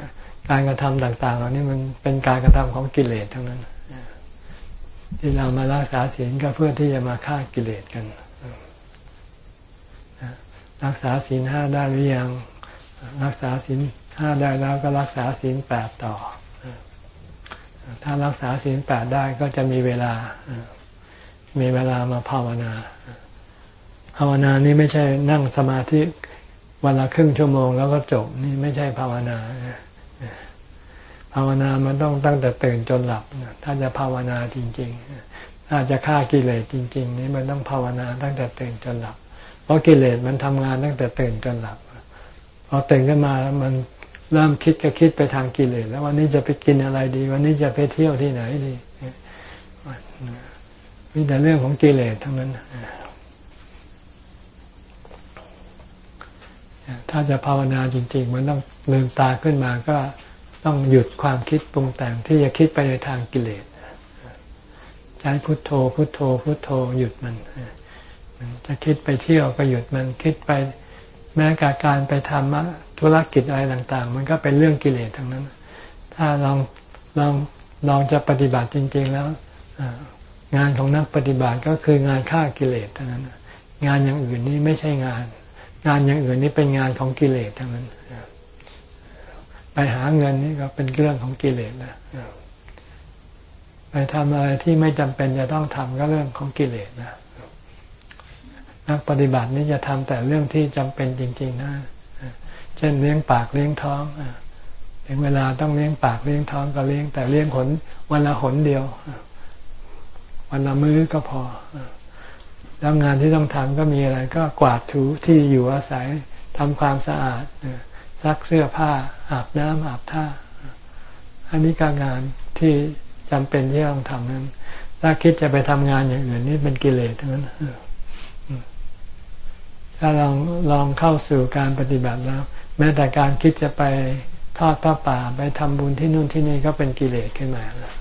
การกระทำต่าง ๆ เหล่านี้มันเป็นการกระทำของกิเลสทั้งนั้น ที่เรามารักษาศีลก็เพื่อที่จะมาฆ่ากิเลสกัน รักษาศีลห้าได้หรือยัง รักษาศีลห้าได้แล้วก็รักษาศีลแปดต่อ ถ้ารักษาศีลแปดได้ก็จะมีเวลา มีเวลามาภาวนา ภาวนานี่ไม่ใช่นั่งสมาธิวันละครึ่งชั่วโมงแล้วก็จบนี่ไม่ใช่ภาวนา ภาวนามันต้องตั้งแต่ตื่นจนหลับถ้าจะภาวนาจริง ๆ ถ้าจะฆ่ากิเลสจริง ๆ นี่มันต้องภาวนาตั้งแต่ตื่นจนหลับ เพราะกิเลสมันทำงานตั้งแต่ตื่นจนหลับพอตื่นขึ้นมามันเริ่มคิดก็คิดไปทางกิเลสแล้ววันนี้จะไปกินอะไรดี วันนี้จะไปเที่ยวที่ไหนดีมีแต่เรื่องของกิเลสทั้งนั้นถ้าจะภาวนาจริง ๆ มันต้องลืมตาขึ้นมาก็ ต้องหยุดความคิดปรุงแต่งที่จะคิดไปในทางกิเลสใช้พุทโธ พุทโธ พุทโธ หยุดมันจะคิดไปเที่ยวก็หยุดมันคิดไปแม้การการไปทำธุรกิจอะไรต่าง ๆ มันก็เป็นเรื่องกิเลสทั้งนั้น ถ้าลองลองลองจะปฏิบัติจริง ๆ แล้วงานของนักปฏิบัติก็คืองานฆ่ากิเลสทั้งนั้น งานอย่างอื่นนี่ไม่ใช่งาน งานอย่างอื่นนี่เป็นงานของกิเลสทั้งนั้น ไปหาเงินนี่ก็เป็นเรื่องของกิเลสนะไปทำอะไรที่ไม่จำเป็นจะต้องทำก็เรื่องของกิเลสนะนักปฏิบัตินี่จะทำแต่เรื่องที่จำเป็นจริง ๆ นะ เช่นเลี้ยงปากเลี้ยงท้องถึงเวลาต้องเลี้ยงปากเลี้ยงท้องก็เลี้ยง แต่เลี้ยงหนวันละหนเดียว วันละมื้อก็พอแล้วงานที่ต้องทำก็มีอะไร ก็กวาดถูที่อยู่อาศัยทำความสะอาด ซักเสื้อผ้า อาบน้ำอาบท่า อันนี้การงานที่จำเป็นที่ต้องทำนั้น ถ้าคิดจะไปทำงานอย่างอื่นนี่เป็นกิเลสทั้งนั้นถ้าลองลองเข้าสู่การปฏิบัติแล้ว แม้แต่การคิดจะไปทอดผ้าป่าไปทำบุญที่นู่นที่นี่ก็เป็นกิเลสขึ้นมาแล้ว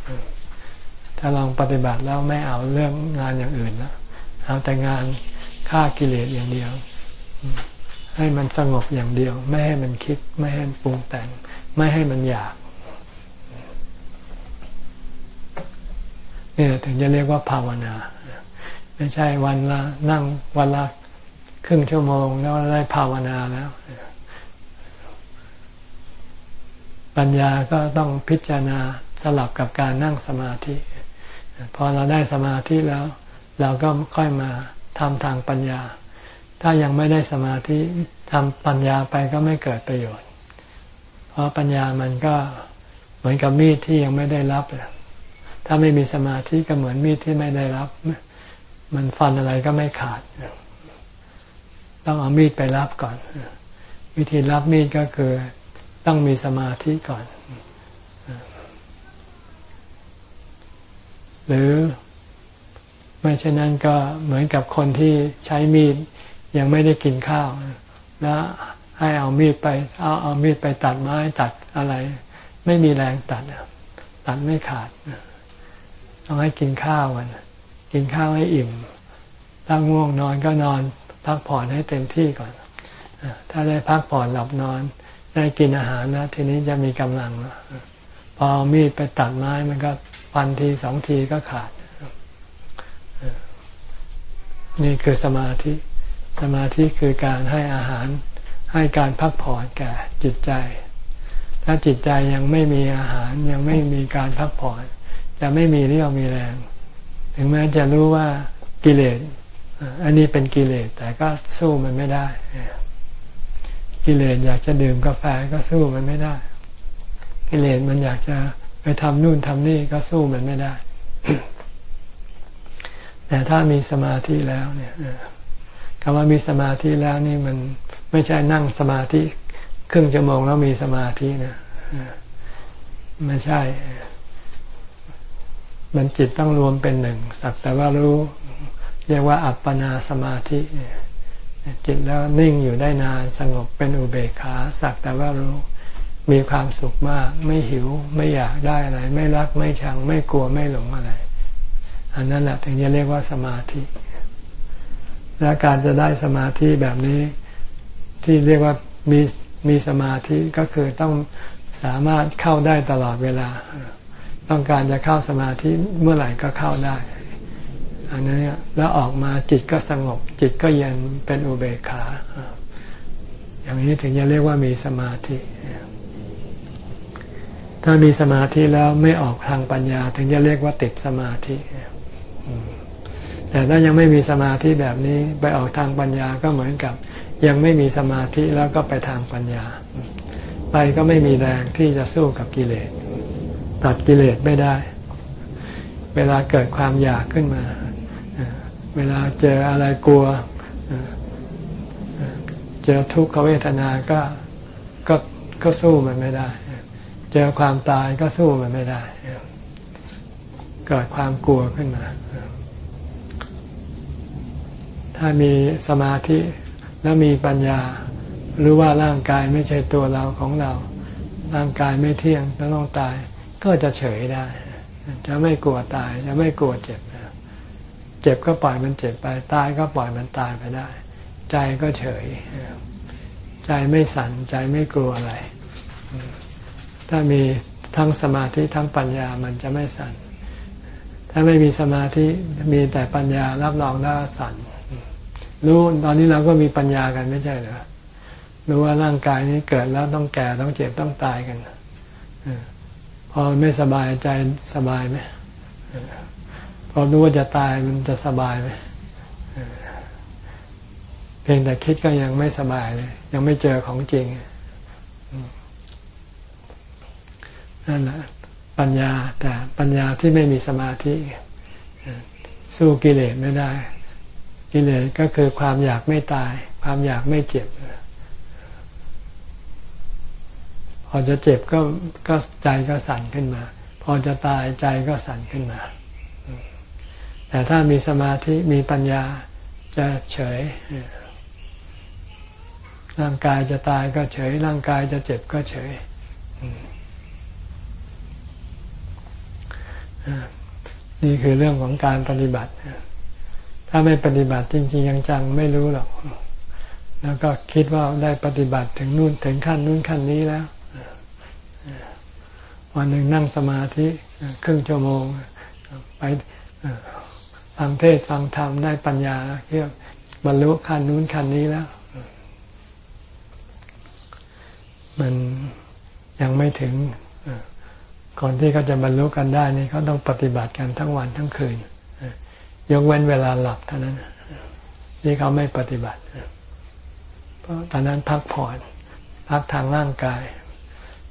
ถ้าลองปฏิบัติแล้วไม่เอาเรื่องงานอย่างอื่นแล้วเอาแต่งานฆ่ากิเลสอย่างเดียว ให้มันสงบอย่างเดียว ไม่ให้มันคิด ไม่ให้มันปรุงแต่ง ไม่ให้มันอยากเนี่ยถึงจะเรียกว่าภาวนา ไม่ใช่วันละนั่งวันละครึ่งชั่วโมงแล้วได้ภาวนาแล้ว ปัญญาก็ต้องพิจารณาสลับกับการนั่งสมาธิ พอเราได้สมาธิแล้ว เราก็ค่อยมาทำทางปัญญา ถ้ายังไม่ได้สมาธิทำปัญญาไปก็ไม่เกิดประโยชน์ เพราะปัญญามันก็เหมือนกับมีดที่ยังไม่ได้รับ ถ้าไม่มีสมาธิก็เหมือนมีดที่ไม่ได้รับ มันฟันอะไรก็ไม่ขาด ต้องเอามีดไปรับก่อน วิธีรับมีดก็คือต้องมีสมาธิก่อน หรือไม่เช่นนั้นก็เหมือนกับคนที่ใช้มีด ยังไม่ได้กินข้าว แล้วให้เอามีดไป เอาเอามีดไปตัดไม้ตัดอะไร ไม่มีแรงตัดตัดไม่ขาดต้องให้กินข้าวกันกินข้าวให้อิ่มตั้งง่วงนอนก็นอน พักผ่อนให้เต็มที่ก่อนถ้าได้พักผ่อนหลับนอน ได้กินอาหารนะทีนี้จะมีกำลังพอมีดไปตัดไม้มันก็ฟันทีสองทีก็ขาด นี่คือสมาธิ สมาธิคือการให้อาหารให้การพักผ่อนแก่จิตใจ ถ้าจิตใจยังไม่มีอาหารยังไม่มีการพักผ่อนจะไม่มีเรี่ยวมีแรง ถึงแม้จะรู้ว่ากิเลสอันนี้เป็นกิเลสแต่ก็สู้มันไม่ได้ กิเลสอยากจะดื่มกาแฟก็สู้มันไม่ได้ กิเลสมันอยากจะไปทำนู่นทำนี่ก็สู้มันไม่ได้ แต่ถ้ามีสมาธิแล้วเนี่ย คำว่ามีสมาธิแล้วนี่มันไม่ใช่นั่งสมาธิครึ่งชั่วโมงแล้วมีสมาธินะไม่ใช่ มันจิตต้องรวมเป็นหนึ่ง สักแต่ว่ารู้เรียกว่าอัปปนาสมาธิจิตแล้วนิ่งอยู่ได้นานสงบเป็นอุเบกขา สักแต่ว่ารู้มีความสุขมาก ไม่หิวไม่อยากได้อะไร ไม่รักไม่ชัง ไม่กลัวไม่หลงอะไร อันนั้นแหละถึงจะเรียกว่าสมาธิ และการจะได้สมาธิแบบนี้ที่เรียกว่ามีมีสมาธิก็คือต้องสามารถเข้าได้ตลอดเวลา ต้องการจะเข้าสมาธิเมื่อไหร่ก็เข้าได้ อันนี้แล้วออกมาจิตก็สงบ จิตก็เย็นเป็นอุเบกขา อย่างนี้ถึงจะเรียกว่ามีสมาธิ ถ้ามีสมาธิแล้วไม่ออกทางปัญญา ถึงจะเรียกว่าติดสมาธิ แต่ถ้ายังไม่มีสมาธิแบบนี้ไปออกทางปัญญาก็เหมือนกับ ยังไม่มีสมาธิแล้วก็ไปทางปัญญา ไปก็ไม่มีแรงที่จะสู้กับกิเลสตัดกิเลสไม่ได้ เวลาเกิดความอยากขึ้นมา เวลาเจออะไรกลัว เจอทุกขเวทนาก็ก็ก็สู้มันไม่ได้ เจอความตายก็สู้มันไม่ได้ เกิดความกลัวขึ้นมา ถ้ามีสมาธิแล้วมีปัญญา รู้ว่าร่างกายไม่ใช่ตัวเราของเรา ร่างกายไม่เที่ยงต้องตาย ก็จะเฉยได้ จะไม่กลัวตาย จะไม่กลัวเจ็บ เจ็บก็ปล่อยมันเจ็บไป ตายก็ปล่อยมันตายไปได้ ใจก็เฉย ใจไม่สั่น ใจไม่กลัวอะไร ถ้ามีทั้งสมาธิทั้งปัญญามันจะไม่สั่น ถ้าไม่มีสมาธิมีแต่ปัญญารับรองได้สั่น รู้ตอนนี้เราก็มีปัญญากันไม่ใช่เหรอรู้ว่าร่างกายนี้เกิดแล้วต้องแก่ต้องเจ็บต้องตายกันพอไม่สบายใจสบายไหมพอรู้ว่าจะตายมันจะสบายไหมเพียงแต่คิดก็ยังไม่สบายเลย ยังไม่เจอของจริงนั่นแหละปัญญาแต่ปัญญาที่ไม่มีสมาธิ สู้กิเลสไม่ได้ กิเลสก็คือความอยากไม่ตาย ความอยากไม่เจ็บพอจะเจ็บก็ก็ใจก็สั่นขึ้นมา พอจะตายใจก็สั่นขึ้นมา แต่ถ้ามีสมาธิมีปัญญาจะเฉยร่างกายจะตายก็เฉย ร่างกายจะเจ็บก็เฉยนี่คือเรื่องของการปฏิบัติ ถ้าไม่ปฏิบัติจริงๆยังจังไม่รู้หรอก แล้วก็คิดว่าได้ปฏิบัติถึงนู่นถึงขั้นนู่นขั้นนี้แล้ววันหนึ่งนั่งสมาธิครึ่งชั่วโมง ไปฟังเทศฟังธรรมได้ปัญญาเรียกบรรลุขั้นนู้นขั้นนี้แล้ว มันยังไม่ถึงก่อนที่เขาจะบรรลุกันได้นี่เขาต้องปฏิบัติกันทั้งวันทั้งคืน ยกเว้นเวลาหลับเท่านั้นนี่เขาไม่ปฏิบัติ เพราะตอนนั้นพักผ่อนพักทางร่างกาย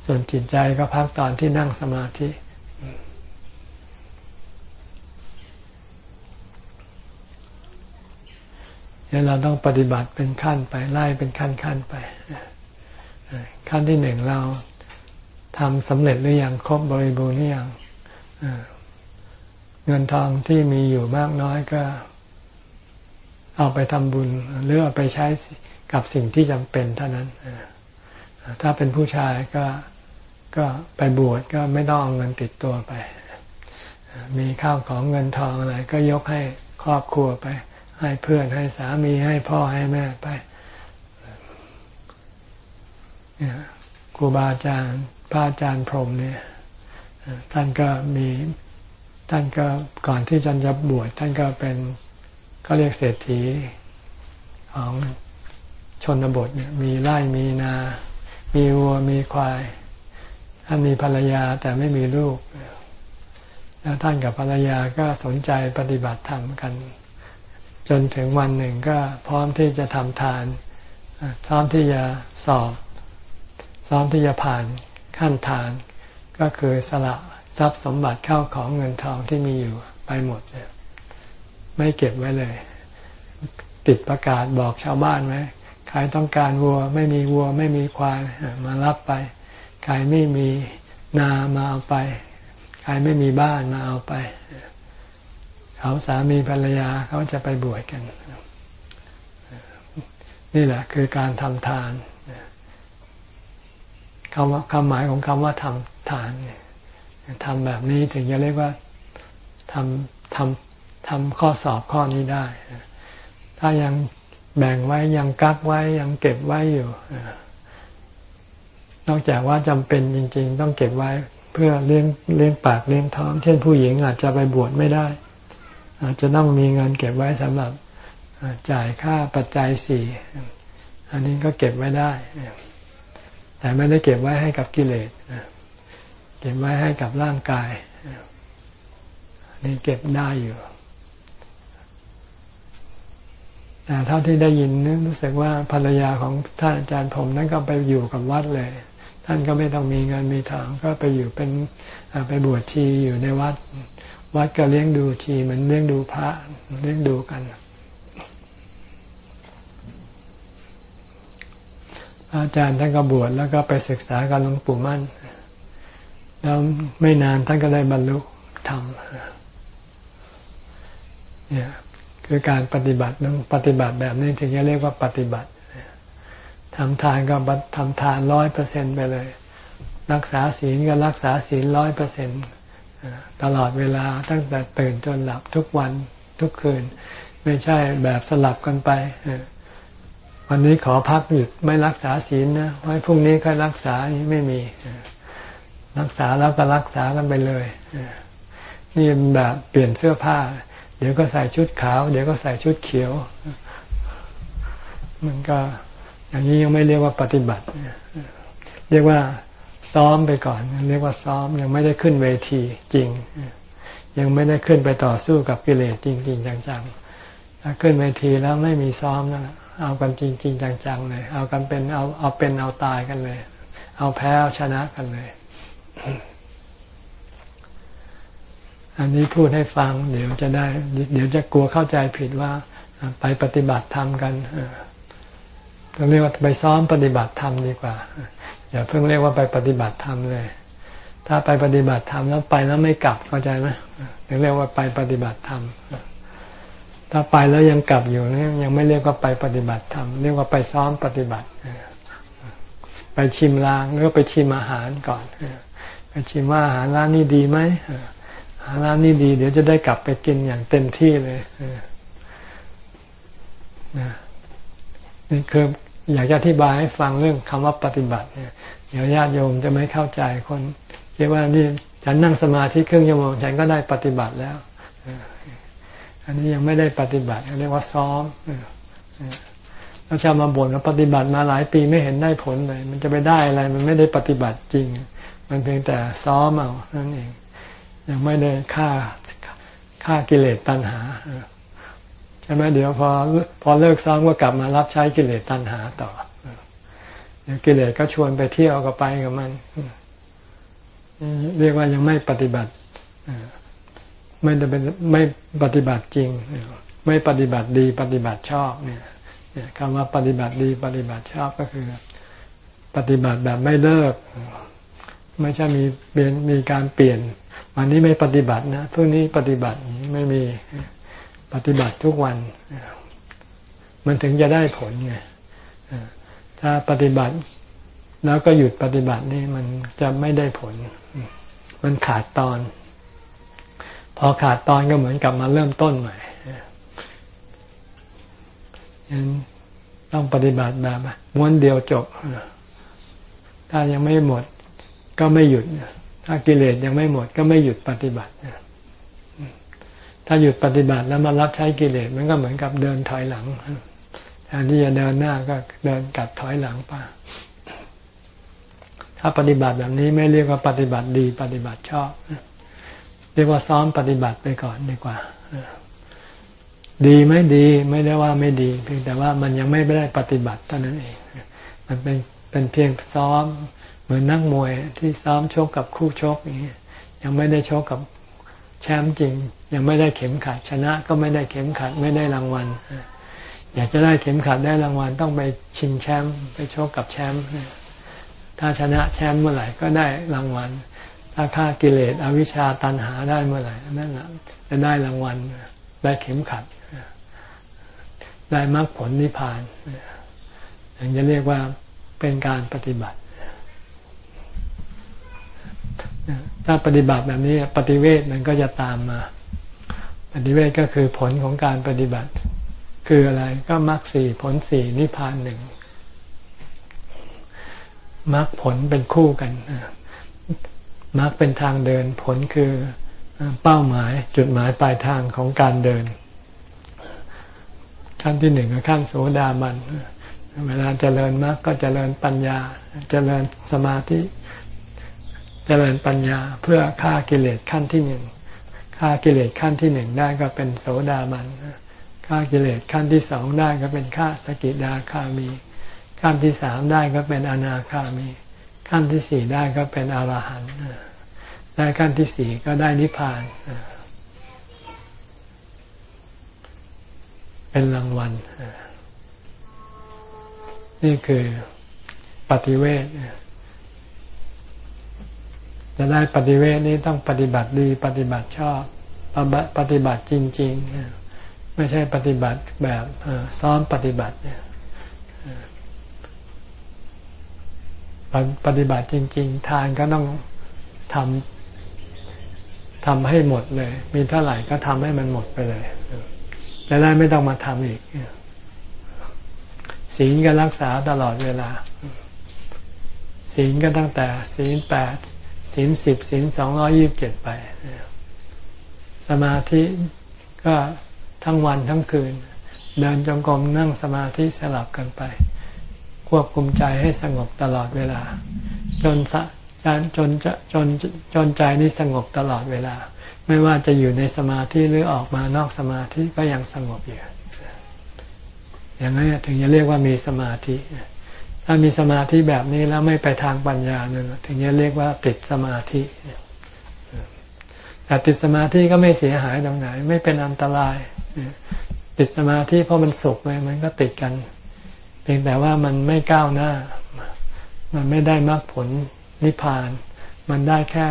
ส่วนจิตใจก็พักตอนที่นั่งสมาธิเนี่ยเราต้องปฏิบัติเป็นขั้นไปไล่เป็นขั้นขั้นไป ขั้นที่หนึ่งเราทำสำเร็จหรือยังครบบริบูรณ์หรือยัง เงินทองที่มีอยู่มากน้อยก็ เอาไปทำบุญหรือเอาไปใช้กับสิ่งที่จำเป็นเท่านั้นถ้าเป็นผู้ชายก็ก็ไปบวชก็ไม่ต้องเอาเงินติดตัวไป มีข้าวของเงินทองอะไร ก็ยกให้ครอบครัวไป ให้เพื่อนให้สามีให้พ่อให้แม่ไปครูบาอาจารย์พระอาจารย์พรมเนี่ยท่านก็มี ท่านก็ก่อนที่จะจะบวชท่านก็เป็นเขาเรียกเศรษฐีของชนบทมีไร่มีนา มีวัวมีควายท่านมีภรรยาแต่ไม่มีลูก แล้วท่านกับภรรยาก็สนใจปฏิบัติธรรมกัน จนถึงวันหนึ่งก็พร้อมที่จะทำทานพร้อมที่จะสอบพร้อมที่จะผ่านขั้นทาน ก็คือสละ ทรัพย์สมบัติเข้าของเงินทองที่มีอยู่ไปหมดเยไม่เก็บไว้เลย ติดประกาศบอกชาวบ้านไว้ใครต้องการวัว ไม่มีวัว ไม่มีควายมารับไป ใครไม่มีนามาเอาไป ใครไม่มีบ้านมาเอาไป เขาสามีภรรยาเขาจะไปบวชกัน นี่แหละ คือการทำทานคำว่าคำหมายของคำว่าทำทาน ทำแบบนี้ถึงจะเรียกว่าทำทำทำข้อสอบข้อนี้ได้ ถ้ายังแบ่งไว้ยังกักไว้ยังเก็บไว้อยู่ นอกจากว่าจำเป็นจริง ๆ ต้องเก็บไว้เพื่อเลี้ยงเลี้ยงปากเลี้ยงท้อง เช่นผู้หญิงอาจจะไปบวชไม่ได้ อาจจะต้องมีเงินเก็บไว้สำหรับจ่ายค่าปัจจัยสี่อันนี้ก็เก็บไว้ได้ แต่ไม่ได้เก็บไว้ให้กับกิเลส เก็บไว้ให้กับร่างกาย นี่เก็บได้อยู่ แต่เท่าที่ได้ยินนึกรู้สึกว่าภรรยาของท่านอาจารย์ผมนั้นก็ไปอยู่กับวัดเลย ท่านก็ไม่ต้องมีเงินมีทางก็ไปอยู่เป็นไปบวชชีอยู่ในวัด วัดก็เลี้ยงดูชีเหมือนเลี้ยงดูพระเลี้ยงดูกันอาจารย์ท่านก็บวชแล้วก็ไปศึกษากับหลวงปู่มั่น แล้วไม่นานท่านก็ได้บรรลุธรรมเนี่ยคือการปฏิบัติต้องปฏิบัติแบบนี้ถึงจะเรียกว่าปฏิบัติทำทานก็ทำทานร้อยเปอร์เซ็นไปเลย รักษาศีลก็รักษาศีลร้อยเปอร์เซ็นตลอดเวลาตั้งแต่ตื่นจนหลับทุกวันทุกคืน ไม่ใช่แบบสลับกันไปวันนี้ขอพักหยุดไม่รักษาศีลนะไว้พรุ่งนี้ค่อยรักษาไม่มี รักษาแล้วก็รักษากันไปเลยนี่แบบเปลี่ยนเสื้อผ้า เดี๋ยวก็ใส่ชุดขาว เดี๋ยวก็ใส่ชุดเขียว มันก็ อย่างนี้ยังไม่เรียกว่าปฏิบัติเรียกว่าซ้อมไปก่อน เรียกว่าซ้อมยังไม่ได้ขึ้นเวทีจริง ยังไม่ได้ขึ้นไปต่อสู้กับกิเลสจริง ๆ จังๆถ้าขึ้นเวทีแล้วไม่มีซ้อมแล้วเอากันจริง ๆ จังๆเลย เอากันเป็นเอาเอาเป็นเอาตายกันเลย เอาแพ้เอาชนะกันเลย อันนี้พูดให้ฟัง เดี๋ยวจะได้ เดี๋ยวจะกลัวเข้าใจผิดว่า ไปปฏิบัติธรรมกันต้องเรียกว่าไปซ้อมปฏิบัติธรรมดีกว่าอย่าเพิ่งเรียกว่าไปปฏิบัติธรรมเลย ถ้าไปปฏิบัติธรรมแล้วไปแล้วไม่กลับเข้าใจไหมเรียกว่าไปปฏิบัติธรรมถ้าไปแล้วยังกลับอยู่นี่ยังไม่เรียกว่าไปปฏิบัติธรรมเรียกว่าไปซ้อมปฏิบัติไปชิมลางหรือไปชิมอาหารก่อน ไปชิมว่าอาหารร้านนี้ดีไหมอาหารร้านนี้ดี เดี๋ยวจะได้กลับไปกินอย่างเต็มที่เลยนี่คืออยากจะอธิบายให้ฟังเรื่องคำว่าปฏิบัติเนี่ยเดี๋ยวญาติโยมจะไม่เข้าใจคนเรียกว่านี่ฉันนั่งสมาธิครึ่งชั่วโมงฉันก็ได้ปฏิบัติแล้วอันนี้ยังไม่ได้ปฏิบัติเรียกว่าซ้อมแล้วชาวมาบ่นว่าปฏิบัติมาหลายปีไม่เห็นได้ผลเลย มันจะไปได้อะไร มันไม่ได้ปฏิบัติจริง มันเพียงแต่ซ้อมเอานั่นเอง ยังไม่ได้ฆ่าฆ่ากิเลสตัณหาใช่ไหมเดี๋ยวพอพอเลิกซ้อมก็กลับมารับใช้กิเลสตัณหาต่อเดี๋ยวกิเลสก็ชวนไปเที่ยวก็ไปกับมัน เรียกว่ายังไม่ปฏิบัติไม่ได้เป็นไม่ปฏิบัติจริง ไม่ปฏิบัติดีปฏิบัติชอบเนี่ยคำว่าปฏิบัติดีปฏิบัติชอบก็คือ ปฏิบัติแบบไม่เลิก ไม่ใช่มีเปลี่ยนมีการเปลี่ยน วันนี้ไม่ปฏิบัตินะพรุ่งนี้ปฏิบัติไม่มีปฏิบัติทุกวัน มันถึงจะได้ผลไงถ้าปฏิบัติ แล้วก็หยุดปฏิบัตินี่มันจะไม่ได้ผล มันขาดตอน พอขาดตอนก็เหมือนกับมาเริ่มต้นใหม่ยังต้องปฏิบัติแบบม้วนเดียวจบ ถ้ายังไม่หมด ก็ไม่หยุด ถ้ากิเลสยังไม่หมด ก็ไม่หยุดปฏิบัติถ้าหยุดปฏิบัติแล้วมารับใช้กิเลสมันก็เหมือนกับเดินถอยหลังแทนที่จะเดินหน้าก็เดินกลับถอยหลังไปถ้าปฏิบัติแบบนี้ไม่เรียกว่าปฏิบัติดีปฏิบัติชอบ เรียกว่าซ้อมปฏิบัติไปก่อนดีกว่าดีไม่ดีไม่ได้ว่าไม่ดี เพียงแต่ว่ามันยังไม่ได้ปฏิบัติเท่านั้นเอง มันเป็นเป็นเพียงซ้อม มือนนักมวยที่ซ้อมชกกับคู่ชกอย่างนี้ยังไม่ได้ชกกับแชมป์จริง ยังไม่ได้เข็มขัด ชนะก็ไม่ได้เข็มขัดไม่ได้รางวัลอยากจะได้เข็มขัดได้รางวัลต้องไปชิงแชมป์ไปชกกับแชมป์ถ้าชนะแชมป์เมื่อไหร่ก็ได้รางวัลถ้าฆ่ากิเลสอวิชชาตันหาได้เมื่อไหร่นั่นแหละจะได้รางวัลได้เข็มขัด ได้มรรคผลนิพพานถึงจะเรียกว่าเป็นการปฏิบัติ ถ้าปฏิบัติแบบนี้ปฏิเวทมันก็จะตามมา ปฏิเวทก็คือผลของการปฏิบัติ คืออะไรก็มรรคสี่ผลสี่นิพพานหนึ่งมรรคผลเป็นคู่กันมรรคเป็นทางเดิน ผลคือเป้าหมายจุดหมายปลายทางของการเดิน ขั้นที่หนึ่งก็ขั้นโสดาบันเวลาเจริญมรรคก็เจริญปัญญา เจริญสมาธิ เจริญปัญญาเพื่อฆ่ากิเลสขั้นที่หนึ่งฆ่ากิเลสขั้นที่หนึ่งได้ก็เป็นโสดาบันฆ่ากิเลสขั้นที่สองได้ก็เป็นฆ่าสกิดาคามี ขั้นที่สามได้ก็เป็นอนาคามี ขั้นที่สี่ได้ก็เป็นอรหันต์ได้ขั้นที่สี่ก็ได้นิพพาน เป็นรางวัลนี่คือปฏิเวท จะได้ปฏิเวทนี้ต้องปฏิบัติดีปฏิบัติชอบปฏิบัติจริง ๆ ไม่ใช่ปฏิบัติแบบซ้อมปฏิบัติปฏิบัติจริง ๆ ทานก็ต้องทำทำให้หมดเลย มีเท่าไหร่ก็ทำให้มันหมดไปเลยจะได้ไม่ต้องมาทำอีกศีลก็รักษาตลอดเวลาศีลก็ตั้งแต่ศีลแปด ศีลสิบศีลสองร้อยี่บเจ็ดไป สมาธิก็ทั้งวันทั้งคืน เดินจงกรมนั่งสมาธิสลับกันไป ควบคุมใจให้สงบตลอดเวลา จนสะจนจะจนจนใจนี้สงบตลอดเวลา ไม่ว่าจะอยู่ในสมาธิหรือออกมานอกสมาธิก็ยังสงบอยู่อย่างนี้ถึงจะเรียกว่ามีสมาธิ ถ้ามีสมาธิแบบนี้แล้วไม่ไปทางปัญญาเนี่ยถึงจะเรียกว่าติดสมาธิแต่ติดสมาธิก็ไม่เสียหายตรงไหน ไม่เป็นอันตรายติดสมาธิเพราะมันสุขเลยมันก็ติดกัน เพียงแต่ว่ามันไม่ก้าวหน้า มันไม่ได้มรรคผลนิพพาน มันได้แค่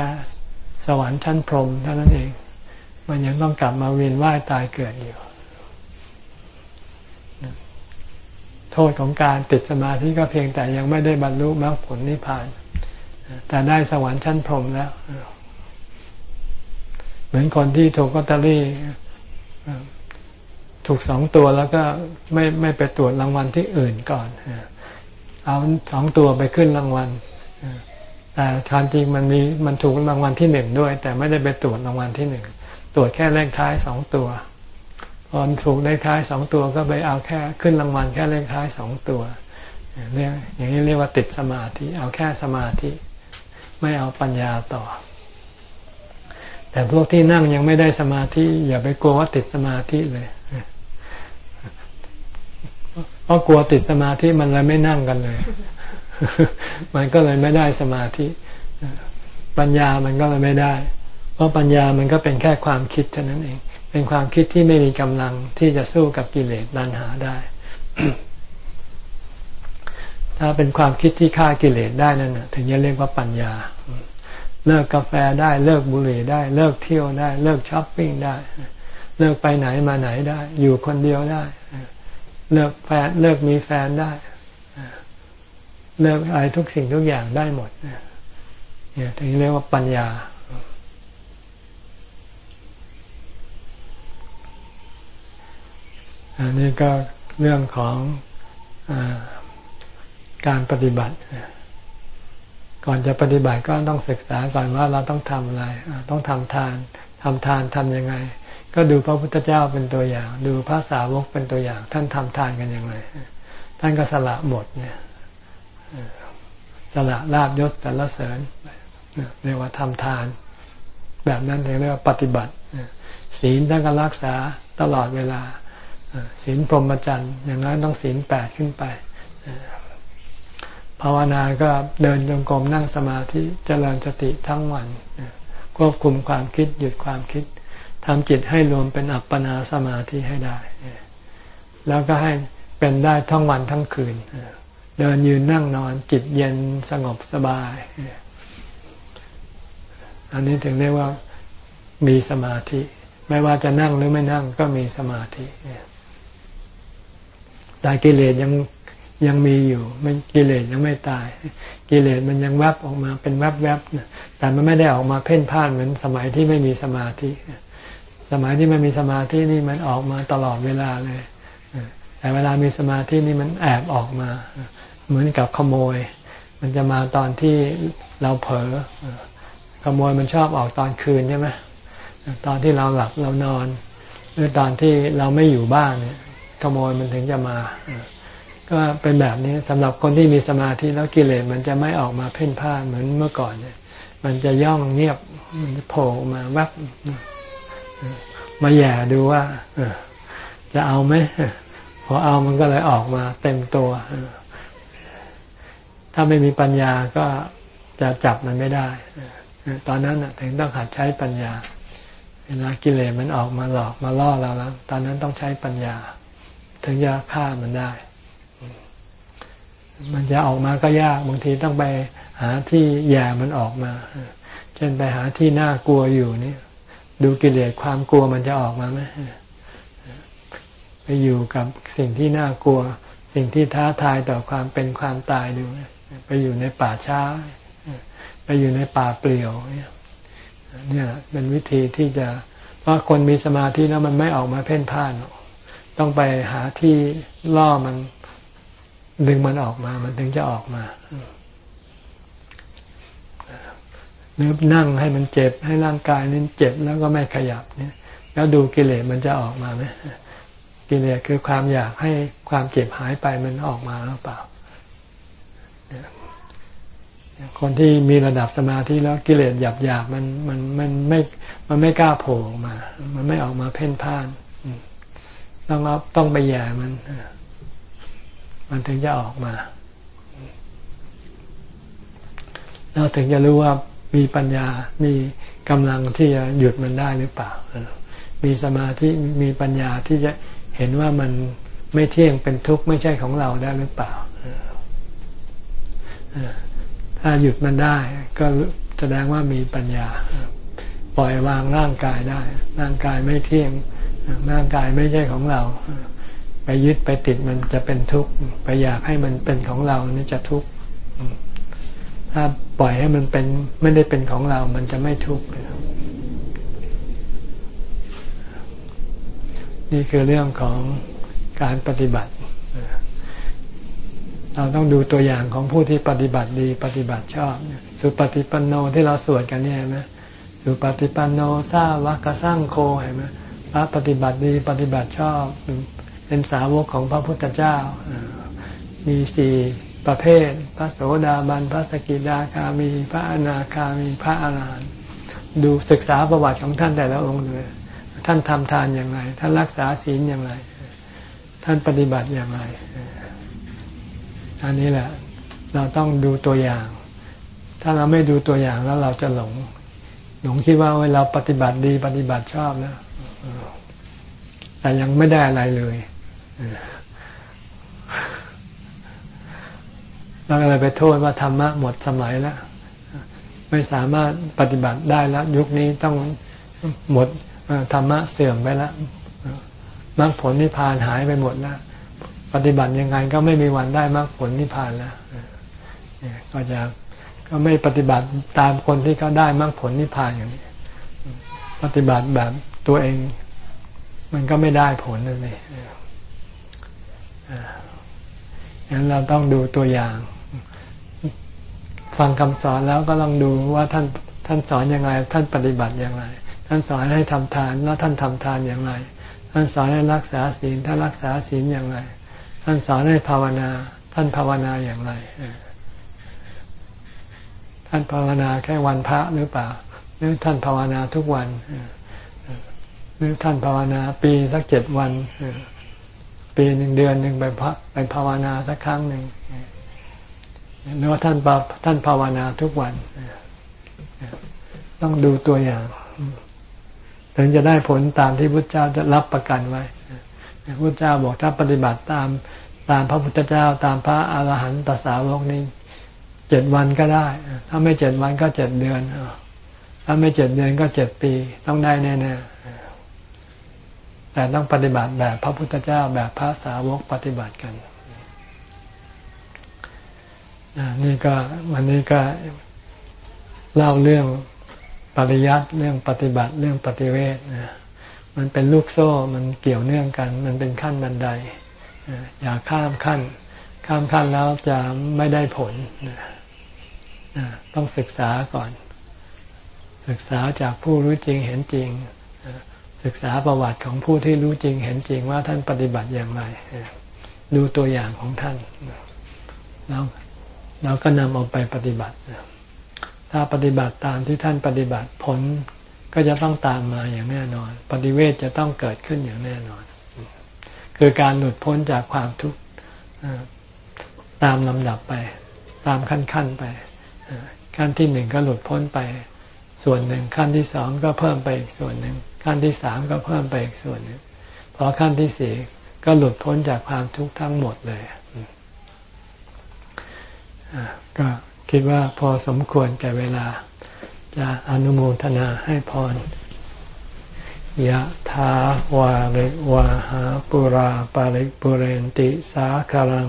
สวรรค์ชั้นพรหมเท่านั้นเอง มันยังต้องกลับมาเวียนว่ายตายเกิดอยู่ โทษของการติดสมาธิก็เพียงแต่ยังไม่ได้บรรลุมรรคผลนิพพาน แต่ได้สวรรค์ชั้นพรหมแล้ว เหมือนคนที่ถูกกอตเตอรี่ถูกสองตัวแล้วก็ไม่ไม่ไปตรวจรางวัลที่อื่นก่อน เอาสองตัวไปขึ้นรางวัลแต่ทานจริงมันมีมันถูกรางวัลที่หนึ่งด้วย แต่ไม่ได้ไปตรวจรางวัลที่หนึ่งตรวจแค่เลขท้ายสองตัว พอถูกเลขท้ายสองตัวก็ไปเอาแค่ขึ้นรางวัลแค่เลขท้ายสองตัวเรียกอย่างนี้เรียกว่าติดสมาธิ เอาแค่สมาธิ ไม่เอาปัญญาต่อ แต่พวกที่นั่งยังไม่ได้สมาธิอย่าไปกลัวว่าติดสมาธิเลยเพราะกลัวติดสมาธิมันเลยไม่นั่งกันเลย มันก็เลยไม่ได้สมาธิ ปัญญามันก็เลยไม่ได้ เพราะปัญญามันก็เป็นแค่ความคิดเท่านั้นเอง เป็นความคิดที่ไม่มีกำลังที่จะสู้กับกิเลสดันหาได้ ถ้าเป็นความคิดที่ฆ่ากิเลสได้นั่นถึงจะเรียกว่าปัญญา เลิกกาแฟได้ เลิกบุหรี่ได้ เลิกเที่ยวได้ เลิกช้อปปิ้งได้ เลิกไปไหนมาไหนได้ อยู่คนเดียวได้ เลิกแฟนเลิกมีแฟนได้ เลิกอะไรทุกสิ่งทุกอย่างได้หมดเนี่ยถึงเรียกว่าปัญญา อันนี้ก็เรื่องของอการปฏิบัติ ก่อนจะปฏิบัติก็ต้องศึกษาก่อนว่าเราต้องทำอะไร ต้องทำทานทำทานทำยังไง ก็ดูพระพุทธเจ้าเป็นตัวอย่าง ดูพระสาวกเป็นตัวอย่าง ท่านทำทานกันยังไง ท่านก็สละหมดเนี่ยสละลาบยศสรรเสริญเรียกว่าทำทาน แบบนั้นเรียกว่าปฏิบัติศีลท่านก็รักษาตลอดเวลา ศีลพรหมจรรย์อย่างนั้นต้องศีลแปดขึ้นไปภาวนาก็เดินจงกรมนั่งสมาธิเจริญสติทั้งวันควบคุมความคิดหยุดความคิดทำจิตให้รวมเป็นอัปปนาสมาธิให้ได้ แล้วก็ให้เป็นได้ทั้งวันทั้งคืน เดินยืนนั่งนอนจิตเย็นสงบสบาย อันนี้ถึงเรียกว่ามีสมาธิ ไม่ว่าจะนั่งหรือไม่นั่งก็มีสมาธิ แต่กิเลสยังยังมีอยู่ไม่กิเลสยังไม่ตาย กิเลสมันยังแวบออกมาเป็นแวบแวบแต่มันไม่ได้ออกมาเพ่นพ่านเหมือนสมัยที่ไม่มีสมาธิ สมัยที่มันมีสมาธินี่มันออกมาตลอดเวลาเลย แต่เวลามีสมาธินี่มันแอบออกมา เหมือนกับขโมย มันจะมาตอนที่เราเผลอขโมยมันชอบออกตอนคืนใช่ไหมตอนที่เราหลับเรานอน หรือตอนที่เราไม่อยู่บ้านเนี่ย ขโมยมันถึงจะมา ก็เป็นแบบนี้สำหรับคนที่มีสมาธิแล้วกิเลสมันจะไม่ออกมาเพ่นพ่านเหมือนเมื่อก่อนเนี่ย มันจะย่องเงียบมันจะโผล่มาแวบมาแย่ดูว่าจะเอาไหมพอเอามันก็เลยออกมาเต็มตัวถ้าไม่มีปัญญาก็จะจับมันไม่ได้ตอนนั้นถึงต้องหัดใช้ปัญญา เวลากิเลสมันออกมาหลอกมาล่อเราแล้ว ตอนนั้นต้องใช้ปัญญา ถึงจะฆ่ามันได้ มันจะออกมาก็ยากบางทีต้องไปหาที่แย่มันออกมาเช่นไปหาที่น่ากลัวอยู่นี่ดูกิเลสความกลัวมันจะออกมาไหมไปอยู่กับสิ่งที่น่ากลัว สิ่งที่ท้าทายต่อความเป็นความตายดูไปอยู่ในป่าช้า ไปอยู่ในป่าเปลี่ยว เนี่ยเป็นวิธีที่จะ เพราะคนมีสมาธิแล้วมันไม่ออกมาเพ่นพ่าน ต้องไปหาที่ล่อมันดึงมันออกมา มันถึงจะออกมาหรือนั่งให้มันเจ็บ ให้ร่างกายนั้นเจ็บแล้วก็ไม่ขยับเนี่ย แล้วดูกิเลสมันจะออกมาไหมกิเลสคือความอยากให้ความเจ็บหายไปมันออกมาหรือเปล่าคนที่มีระดับสมาธิแล้วกิเลสหยาบหยาบมันมันมันไม่มันไม่กล้าโผล่ออกมา มันไม่ออกมาเพ่นพ่าน ต้องรับต้องไปแย่มัน มันถึงจะออกมา เราถึงจะรู้ว่ามีปัญญา มีกำลังที่จะหยุดมันได้หรือเปล่า มีสมาธิ มีปัญญาที่จะเห็นว่ามันไม่เที่ยงเป็นทุกข์ไม่ใช่ของเราได้หรือเปล่า ถ้าหยุดมันได้ ก็แสดงว่ามีปัญญา ปล่อยวางร่างกายได้ ร่างกายไม่เที่ยง ร่างกายไม่ใช่ของเรา ไปยึดไปติดมันจะเป็นทุกข์ไปอยากให้มันเป็นของเรานี่จะทุกข์ถ้าปล่อยให้มันเป็นไม่ได้เป็นของเรา มันจะไม่ทุกข์นี่คือเรื่องของการปฏิบัติ เราต้องดูตัวอย่างของผู้ที่ปฏิบัติดีปฏิบัติชอบสุปฏิปันโนที่เราสวดกันเนี่ยนะสุปฏิปันโนซาวะกะสร้างโคเห็นไหม พระปฏิบัติดีปฏิบัติชอบเป็นสาวกของพระพุทธเจ้า มีสี่ประเภท พระโสดาบันพระสกิดาคามี พระอนาคามีพระอารหันต์ดูศึกษาประวัติของท่านแต่ละองค์เลยท่านทำทานอย่างไร ท่านรักษาศีลอย่างไร ท่านปฏิบัติอย่างไร อันนี้แหละ เราต้องดูตัวอย่าง ถ้าเราไม่ดูตัวอย่างแล้วเราจะหลง หลงคิดว่าเราปฏิบัติดีปฏิบัติชอบนะ แต่ยังไม่ได้อะไรเลยเราก็เลยไปโทษว่าธรรมะหมดสมัยแล้ว ไม่สามารถปฏิบัติได้แล้ว ยุคนี้ต้องหมดธรรมะเสื่อมไปแล้วมรรคผลนิพพานหายไปหมดแล้วปฏิบัติยังไงก็ไม่มีวันได้มรรคผลนิพพานแล้วก็จะก็ไม่ปฏิบัติตามคนที่เขาได้มรรคผลนิพพานอย่างนี้ ปฏิบัติแบบ ตัวเอง มันก็ไม่ได้ผลเลยงั้นเราต้องดูตัวอย่าง ฟังคำสอนแล้วก็ต้องดูว่าท่านท่านสอนอยังไงท่านปฏิบัติอย่างไร ท่านสอนให้ทำทานแล้วท่านทำทานอย่างไร ท่านสอนให้รักษาศีลท่านรักษาศีลอย่างไร ท่านสอนให้ภาวนา ท่านภาวนาอย่างไรท่านภาวนาแค่วันพระหรือเปล่าหรือท่านภาวนาทุกวัน รือท่านภาวนา ปีสักเจ็ดวันปีหนึ่งเดือนหนึ่งไปพระไปภาวนาสักครั้งหนึ่งหรือว่าท่านท่านภาวนาทุกวันต้องดูตัวอย่างถึงจะได้ผลตามที่พุทธเจ้าจะรับประกันไว้พุทธเจ้าบอกถ้าปฏิบัติตามตามพระพุทธเจ้า ตามพระอาหารหันตสาวกนี้เจ็ดวันก็ได้ ถ้าไม่เจ็ดวันก็เจ็ดเดือนถ้าไม่เจ็ดเดือนก็เจ็ดปี ต้องได้แน่ๆ แต่ต้องปฏิบัติแบบพระพุทธเจ้าแบบพระสาวกปฏิบัติกันนี่ก็วันนี้ก็เล่าเรื่องปริยัติเรื่องปฏิบัติเรื่องปฏิเวทนะมันเป็นลูกโซ่มันเกี่ยวเนื่องกัน มันเป็นขั้นบันไดอย่าข้ามขั้น ข้ามขั้นแล้วจะไม่ได้ผลต้องศึกษาก่อน ศึกษาจากผู้รู้จริงเห็นจริง ศึกษาประวัติของผู้ที่รู้จริงเห็นจริงว่าท่านปฏิบัติอย่างไร ดูตัวอย่างของท่านแล้วเราก็นำเอาไปปฏิบัติ ถ้าปฏิบัติตามที่ท่านปฏิบัติผลก็จะต้องตามมาอย่างแน่นอน ปฏิเวทจะต้องเกิดขึ้นอย่างแน่นอน คือการหลุดพ้นจากความทุกข์ตามลำดับไป ตามขั้นขั้นไป ขั้นที่หนึ่งก็หลุดพ้นไป ส่วนหนึ่งขั้นที่สองก็เพิ่มไปอีกส่วนหนึ่ง ขั้นที่สามก็เพิ่มไปอีกส่วนหนึ่งพอขั้นที่สี่ก็หลุดพ้นจากความทุกข์ทั้งหมดเลยก็คิดว่าพอสมควรแก่เวลา จะอนุโมทนาให้พรยะถาวาริวาหาปุราปาริปุเรนติสาคารัง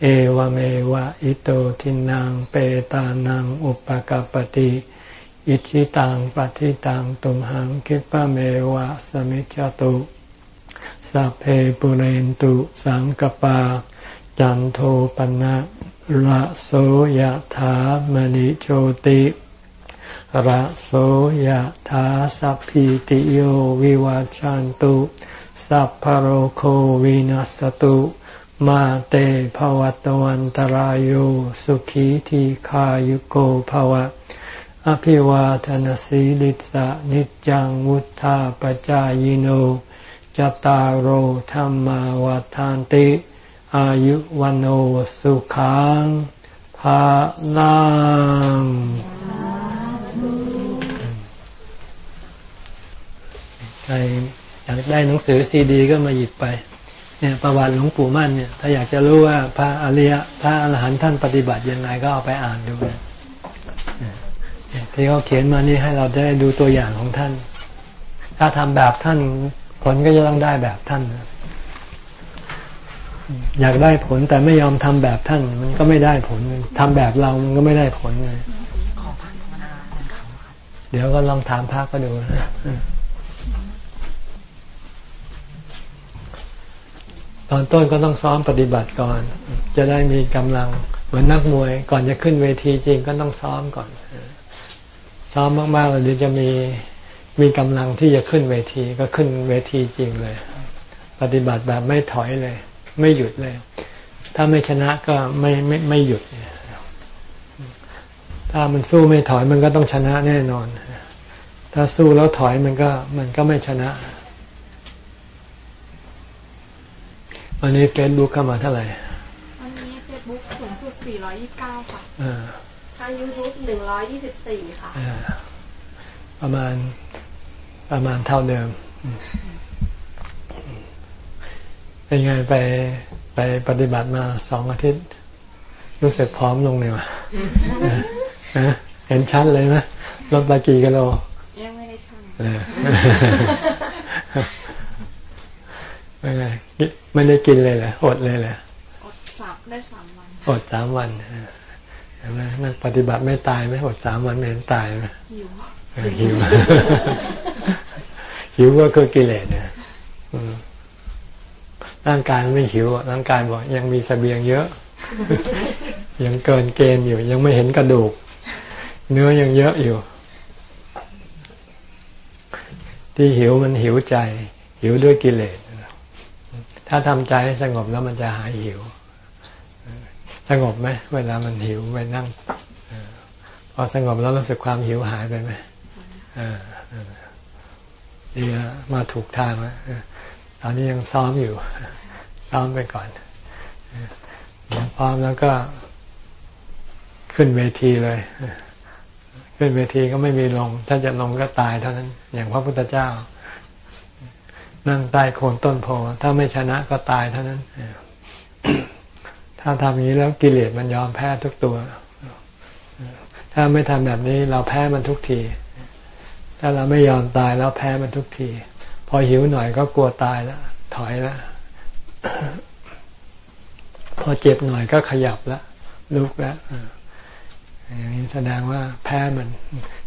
เอวเมวะอิโตทินังเปตานังอุปกปติ อิชิตังปฏิตังตุมหังคิปะเมวะสมิจจตุสัพเพปุเรนตุสังกปา จันโทปนะระโสยถามณิโชติระโสยถาสัพพิติโยวิวาจันตุ สัพพโรโควินัสตุ มาเตภวัตวันตรโยสุขีทีขายุโกภวะ อภิวาทนสีลิสะนิจังวุธาปจายโนจตารโหธรรมาวาทานติ อายุวันโอสุขังภาลังใครอยากได้หนังสือซีดีก็มาหยิบไปเนี่ยประวัติหลวงปู่มั่นเนี่ยถ้าอยากจะรู้ว่าพระอริยพระอรหันต์ท่านปฏิบัติยังไงก็เอาไปอ่านดูเนะ ที่เขาเขียนมานี่ให้เราได้ดูตัวอย่างของท่าน ถ้าทำแบบท่านผลก็จะต้องได้แบบท่าน อยากได้ผลแต่ไม่ยอมทำแบบท่าน มันก็ไม่ได้ผลทำแบบเรามันก็ไม่ได้ผลเลยเดี๋ยวก็ลองถามพระก็ดูนะตอนต้นก็ต้องซ้อมปฏิบัติก่อน จะได้มีกำลังเหมือนนักมวย ก่อนจะขึ้นเวทีจริงก็ต้องซ้อมก่อน ซ้อมมากๆแล้วเดี๋ยวจะมีมีกำลังที่จะขึ้นเวทีก็ขึ้นเวทีจริงเลย ปฏิบัติแบบไม่ถอยเลย ไม่หยุดเลย ถ้าไม่ชนะก็ไม่ไม่ไม่หยุดถ้ามันสู้ไม่ถอยมันก็ต้องชนะแน่นอน ถ้าสู้แล้วถอยมันก็มันก็ไม่ชนะวันนี้เฟซบุ๊กเข้ามาเท่าไหร่วันนี้เฟซบุ๊กสูงสุด429ค่ะ ทางยูทูบ124ค่ะประมาณประมาณเท่าเดิม เป็นไงไปไปปฏิบัติมาสองอาทิตย์ รู้สึกพร้อมลงเลยวะเห็นชัดเลยไหมลดไปกี่กิโลยังไม่ได้ชั่งไม่ไงไม่ได้กินเลยแหละอดเลยแหละอดสามได้สามวันอดสามวันเห็นไหมนักปฏิบัติไม่ตายไหมอดสามวันไม่เห็นตายไหมหิวหิวหิวก็คือกิเลสเนี่ยร่างกายไม่หิวร่างกายบอกยังมีสเสบียงเยอะ ยังเกินเกณฑ์อยู่ ยังไม่เห็นกระดูก เนื้อยังเยอะอยู่ ที่หิวมันหิวใจ หิวด้วยกิเลส ถ้าทำใจให้สงบแล้วมันจะหายหิว สงบไหมเวลามันหิวไปนั่งพอสงบแล้วรู้สึกความหิวหายไปไหมดีมาถูกทางแล้วตอนนี้ยังซ้อมอยู่ ซ้อมไปก่อนพร้อมแล้วก็ขึ้นเวทีเลย ขึ้นเวทีก็ไม่มีลง ถ้าจะลงก็ตายเท่านั้น อย่างพระพุทธเจ้า นั่งใต้โคนต้นโพถ้าไม่ชนะก็ตายเท่านั้น ถ้าทำอย่างนี้แล้วกิเลสมันยอมแพ้ทุกตัว ถ้าไม่ทำแบบนี้เราแพ้มันทุกที ถ้าเราไม่ยอมตายแล้วแพ้มันทุกที พอหิวหน่อยก็กลัวตายแล้วถอยแล้วพอเจ็บหน่อยก็ขยับแล้วลุกแล้วอย่างนี้แสดงว่าแพ้มัน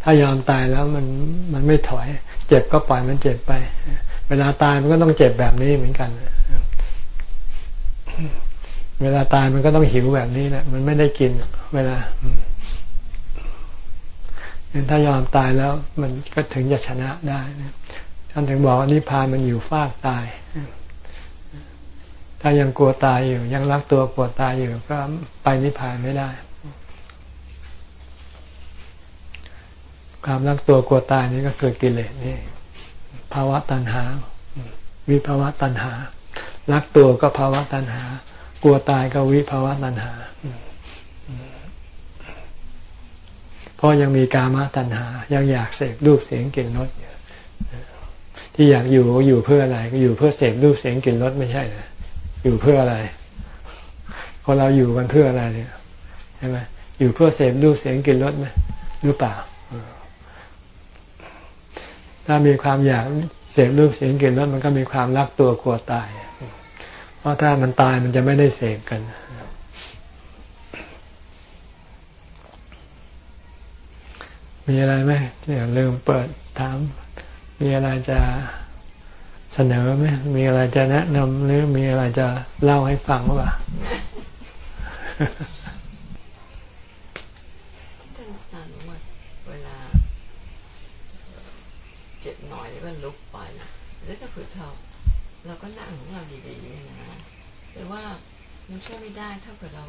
ถ้ายอมตายแล้วมันมันไม่ถอย เจ็บก็ปล่อยมันเจ็บไป เวลาตายมันก็ต้องเจ็บแบบนี้เหมือนกัน เวลาตายมันก็ต้องหิวแบบนี้แหละมันไม่ได้กินเวลาถ้ายอมตายแล้ว มันก็ถึงจะชนะได้ท่านถึงบอกว่านิพพานมันอยู่ฟากตาย ถ้ายังกลัวตายอยู่ ยังรักตัวกลัวตายอยู่ ก็ไปนิพพานไม่ได้ ความรักตัวกลัวตายนี่ก็คือกิเลสนี่ภาวะตัณหา วิภาวะตัณหา รักตัวก็ภาวะตัณหา กลัวตายก็วิภาวะตัณหาเพราะยังมีกามตัณหา ยังอยากเสพรูปเสียงกลิ่นรสที่อยากอยู่อยู่เพื่ออะไร ก็อยู่เพื่อเสพรูปเสียงกลิ่นรสไม่ใช่นะอยู่เพื่ออะไรคนเราอยู่กันเพื่ออะไรเนี่ยใช่ไหมอยู่เพื่อเสพรูปเสียงกลิ่นรสไหมหรือเปล่าถ้ามีความอยากเสพรูปเสียงกลิ่นรสมันก็มีความรักตัวกลัวตาย เพราะถ้ามันตายมันจะไม่ได้เสพกัน มีอะไรไหมอย่าลืมเปิดถาม มีอะไรจะเสนอไหมมีอะไรจะแนะนำหรือมีอะไรจะเล่าให้ฟังหรือเปล่าเราก็นั่งของเราดีๆนะแต่ว่า มันช่วยไม่ได้ถ้าเกิดเรา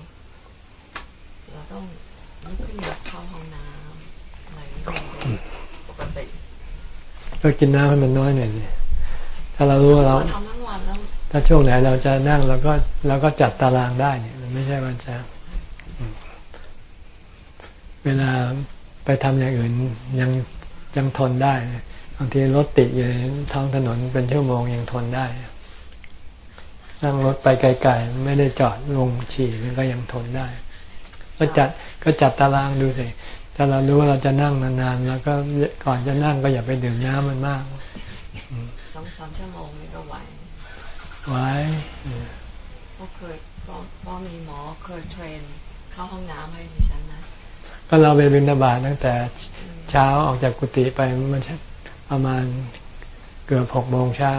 เราต้องลุกขึ้นมาเข้าห้องน้ำอะไรปกติก็กินน้ำให้มันน้อยหน่อยสิถ้าเรารู้ว่าเราทำทั้งวันแล้วถ้าช่วงไหนเราจะนั่งเราก็เราก็จัดตารางได้เนี่ยมันไม่ใช่ว่าจะเวลาไปทำอย่างอื่นยังยังทนได้บางทีรถติดอยู่ในท้องถนนเป็นชั่วโมงยังทนได้ นั่งรถไปไกลๆไม่ได้จอดลงฉี่มันก็ยังทนได้ ก็จัดก็จัดตารางดูสิถ้าเรารู้ว่าเราจะนั่งนานๆแล้วก็ก่อนจะนั่งก็อย่าไปดื่มน้ำมันมากสองสามชั่วโมงนี่ก็ไหวไว้เพราะเคยเพราะเพราะมีหมอเคยเทรนเข้าห้องน้ำให้ดิฉันนะก็เราไปบิณฑบาตตั้งแต่เช้าออกจากกุฏิไปมันประมาณเกือบหกโมงเช้า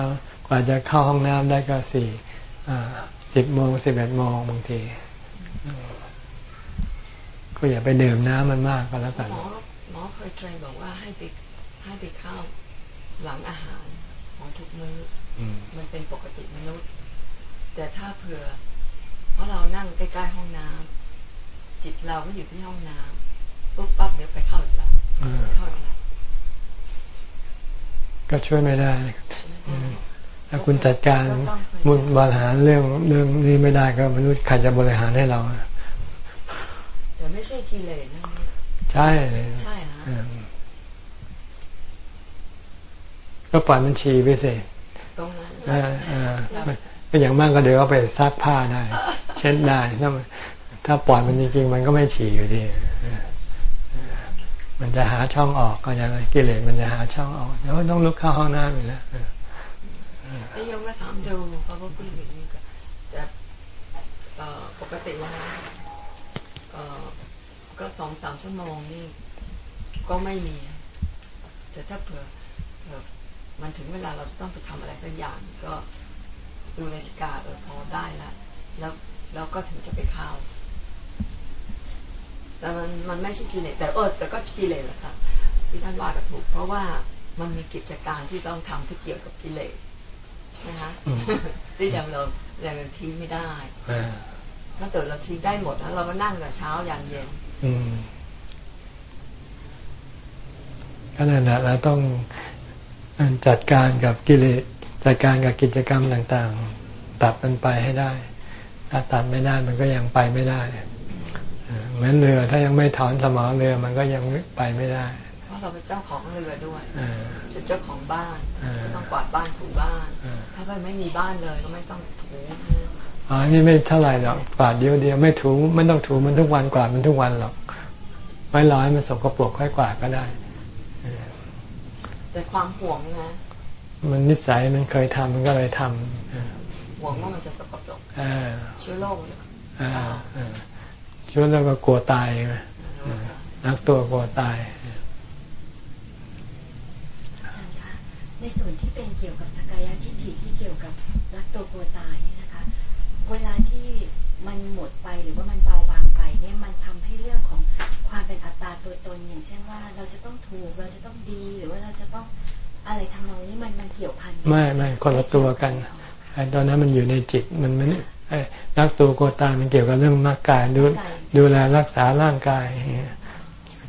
กว่าจะเข้าห้องน้ำได้ก็สี่ สิบโมงสิบเอ็ดโมงบางที ก็อย่าไปดื่มน้ำมันมากก็แล้วกันหมอหมอเคยเทรนบอกว่าให้ไปให้ไปเข้าหลังอาหารของทุกมื้ออมมันเป็นปกติมนุษย์ แต่ถ้าเผื่อ เพราะเรานั่งใกล้ๆห้องน้ำจิตเราก็อยู่ที่ห้องน้ำปุ๊บปั๊บเดี๋ยวไปเข้าอีกแล้วไปเข้าอีกแล้วก็ช่วยไม่ได้ ถ้าคุณจัดการมุนบริหารเรื่องเรื่องนี้ไม่ได้ก็ไม่รู้ใครจะบริหารให้เราแต่ไม่ใช่กิเลสนะใช่เลยใช่ฮะอืมก็ปล่อยมันชีไปสิตรงนั้นเออเออก็อย่างมากก็เดี๋ยวก็ไปซักผ้าได้ เช็ดได้ถ้ามันถ้าปล่อยมันจริงๆ มันก็ไม่ฉี่อยู่ดีเออมันจะหาช่องออกก็อย่างไรกิเลสมันจะหาช่องออกแล้วต้องลุกเข้าห้องน้ำอยู่แล้ว เออไอโยมก็ถามดูเพราะว่าคุณหญิงนี่ก็แต่ปกติแล้วเอ่อก็สองสามชั่วโมงนี่ก็ไม่มี แต่ถ้าเผื่อมันถึงเวลาเราจะต้องไปทำอะไรสักอย่างก็ดูนาฬิกาเออพอได้ละแล้วแล้วก็ถึงจะไปเข้าแต่มันมันไม่ใช่กิเลสแต่เออแต่ก็กิเลสแหละค่ะที่ท่านว่าก็ถูก เพราะว่ามันมีกิจการที่ต้องทำที่เกี่ยวกับกิเลส ใช่ไหมคะอืมที่อย่างเราอย่างเราทิ้งไม่ได้เออถ้าเกิดเราทิ้งได้หมดนะเราก็นั่งแต่เช้ายันเย็นอืมก็นั่นแหละเราต้องจัดการกับกิเลสจัดการกับกิจกรรมต่างๆ ตัดมันไปให้ได้ ถ้าตัดไม่ได้มันก็ยังไปไม่ได้เออเหมือนเรือถ้ายังไม่ถอนสมอเรือมันก็ยังไปไม่ได้ เพราะเราเป็นเจ้าของเรือด้วยเออเป็นเจ้าของบ้านเออก็ต้องกวาดบ้านถูบ้านเออถ้าไม่ไม่มีบ้านเลยก็ไม่ต้องถูอ๋อนี่ไม่เท่าไหร่หรอกกวาดเดียวเดียวไม่ถูไม่ต้องถูมันทุกวันกวาดมันทุกวันหรอกไว้ร้อยมันสกปรกค่อยกวาดก็ได้แต่ความห่วงนะมันนิสัยมันเคยทำมันก็เลยทำเออห่วงว่ามันจะสกปรกเออเชื้อโรคเนี่ยอ่าเออช่วงแล้วก็กลัวตายไงเออนักตัวกลัวตาย อาจารย์คะ ในส่วนที่เป็นเกี่ยวกับสกายทิฏฐิที่เกี่ยวกับรักตัวกลัวตายเนี่ยนะคะ เวลาที่มันหมดไปหรือว่ามันเบาบางไปเนี่ยมันทำให้เรื่องของความเป็นอัตตาตัวตนอย่างเช่นว่า เราจะต้องถูกเราจะต้องดีหรือว่าเราจะต้องอะไรทำนองนี้มันมันเกี่ยวพันกันไม่ไม่คนละตัวกันไอ้ตอนนั้นมันอยู่ในจิตมันมันไอ้รักตัวกลัวตายมันเกี่ยวกับเรื่องร่างกายดูดูแลรักษาร่างกายอย่างเงี้ย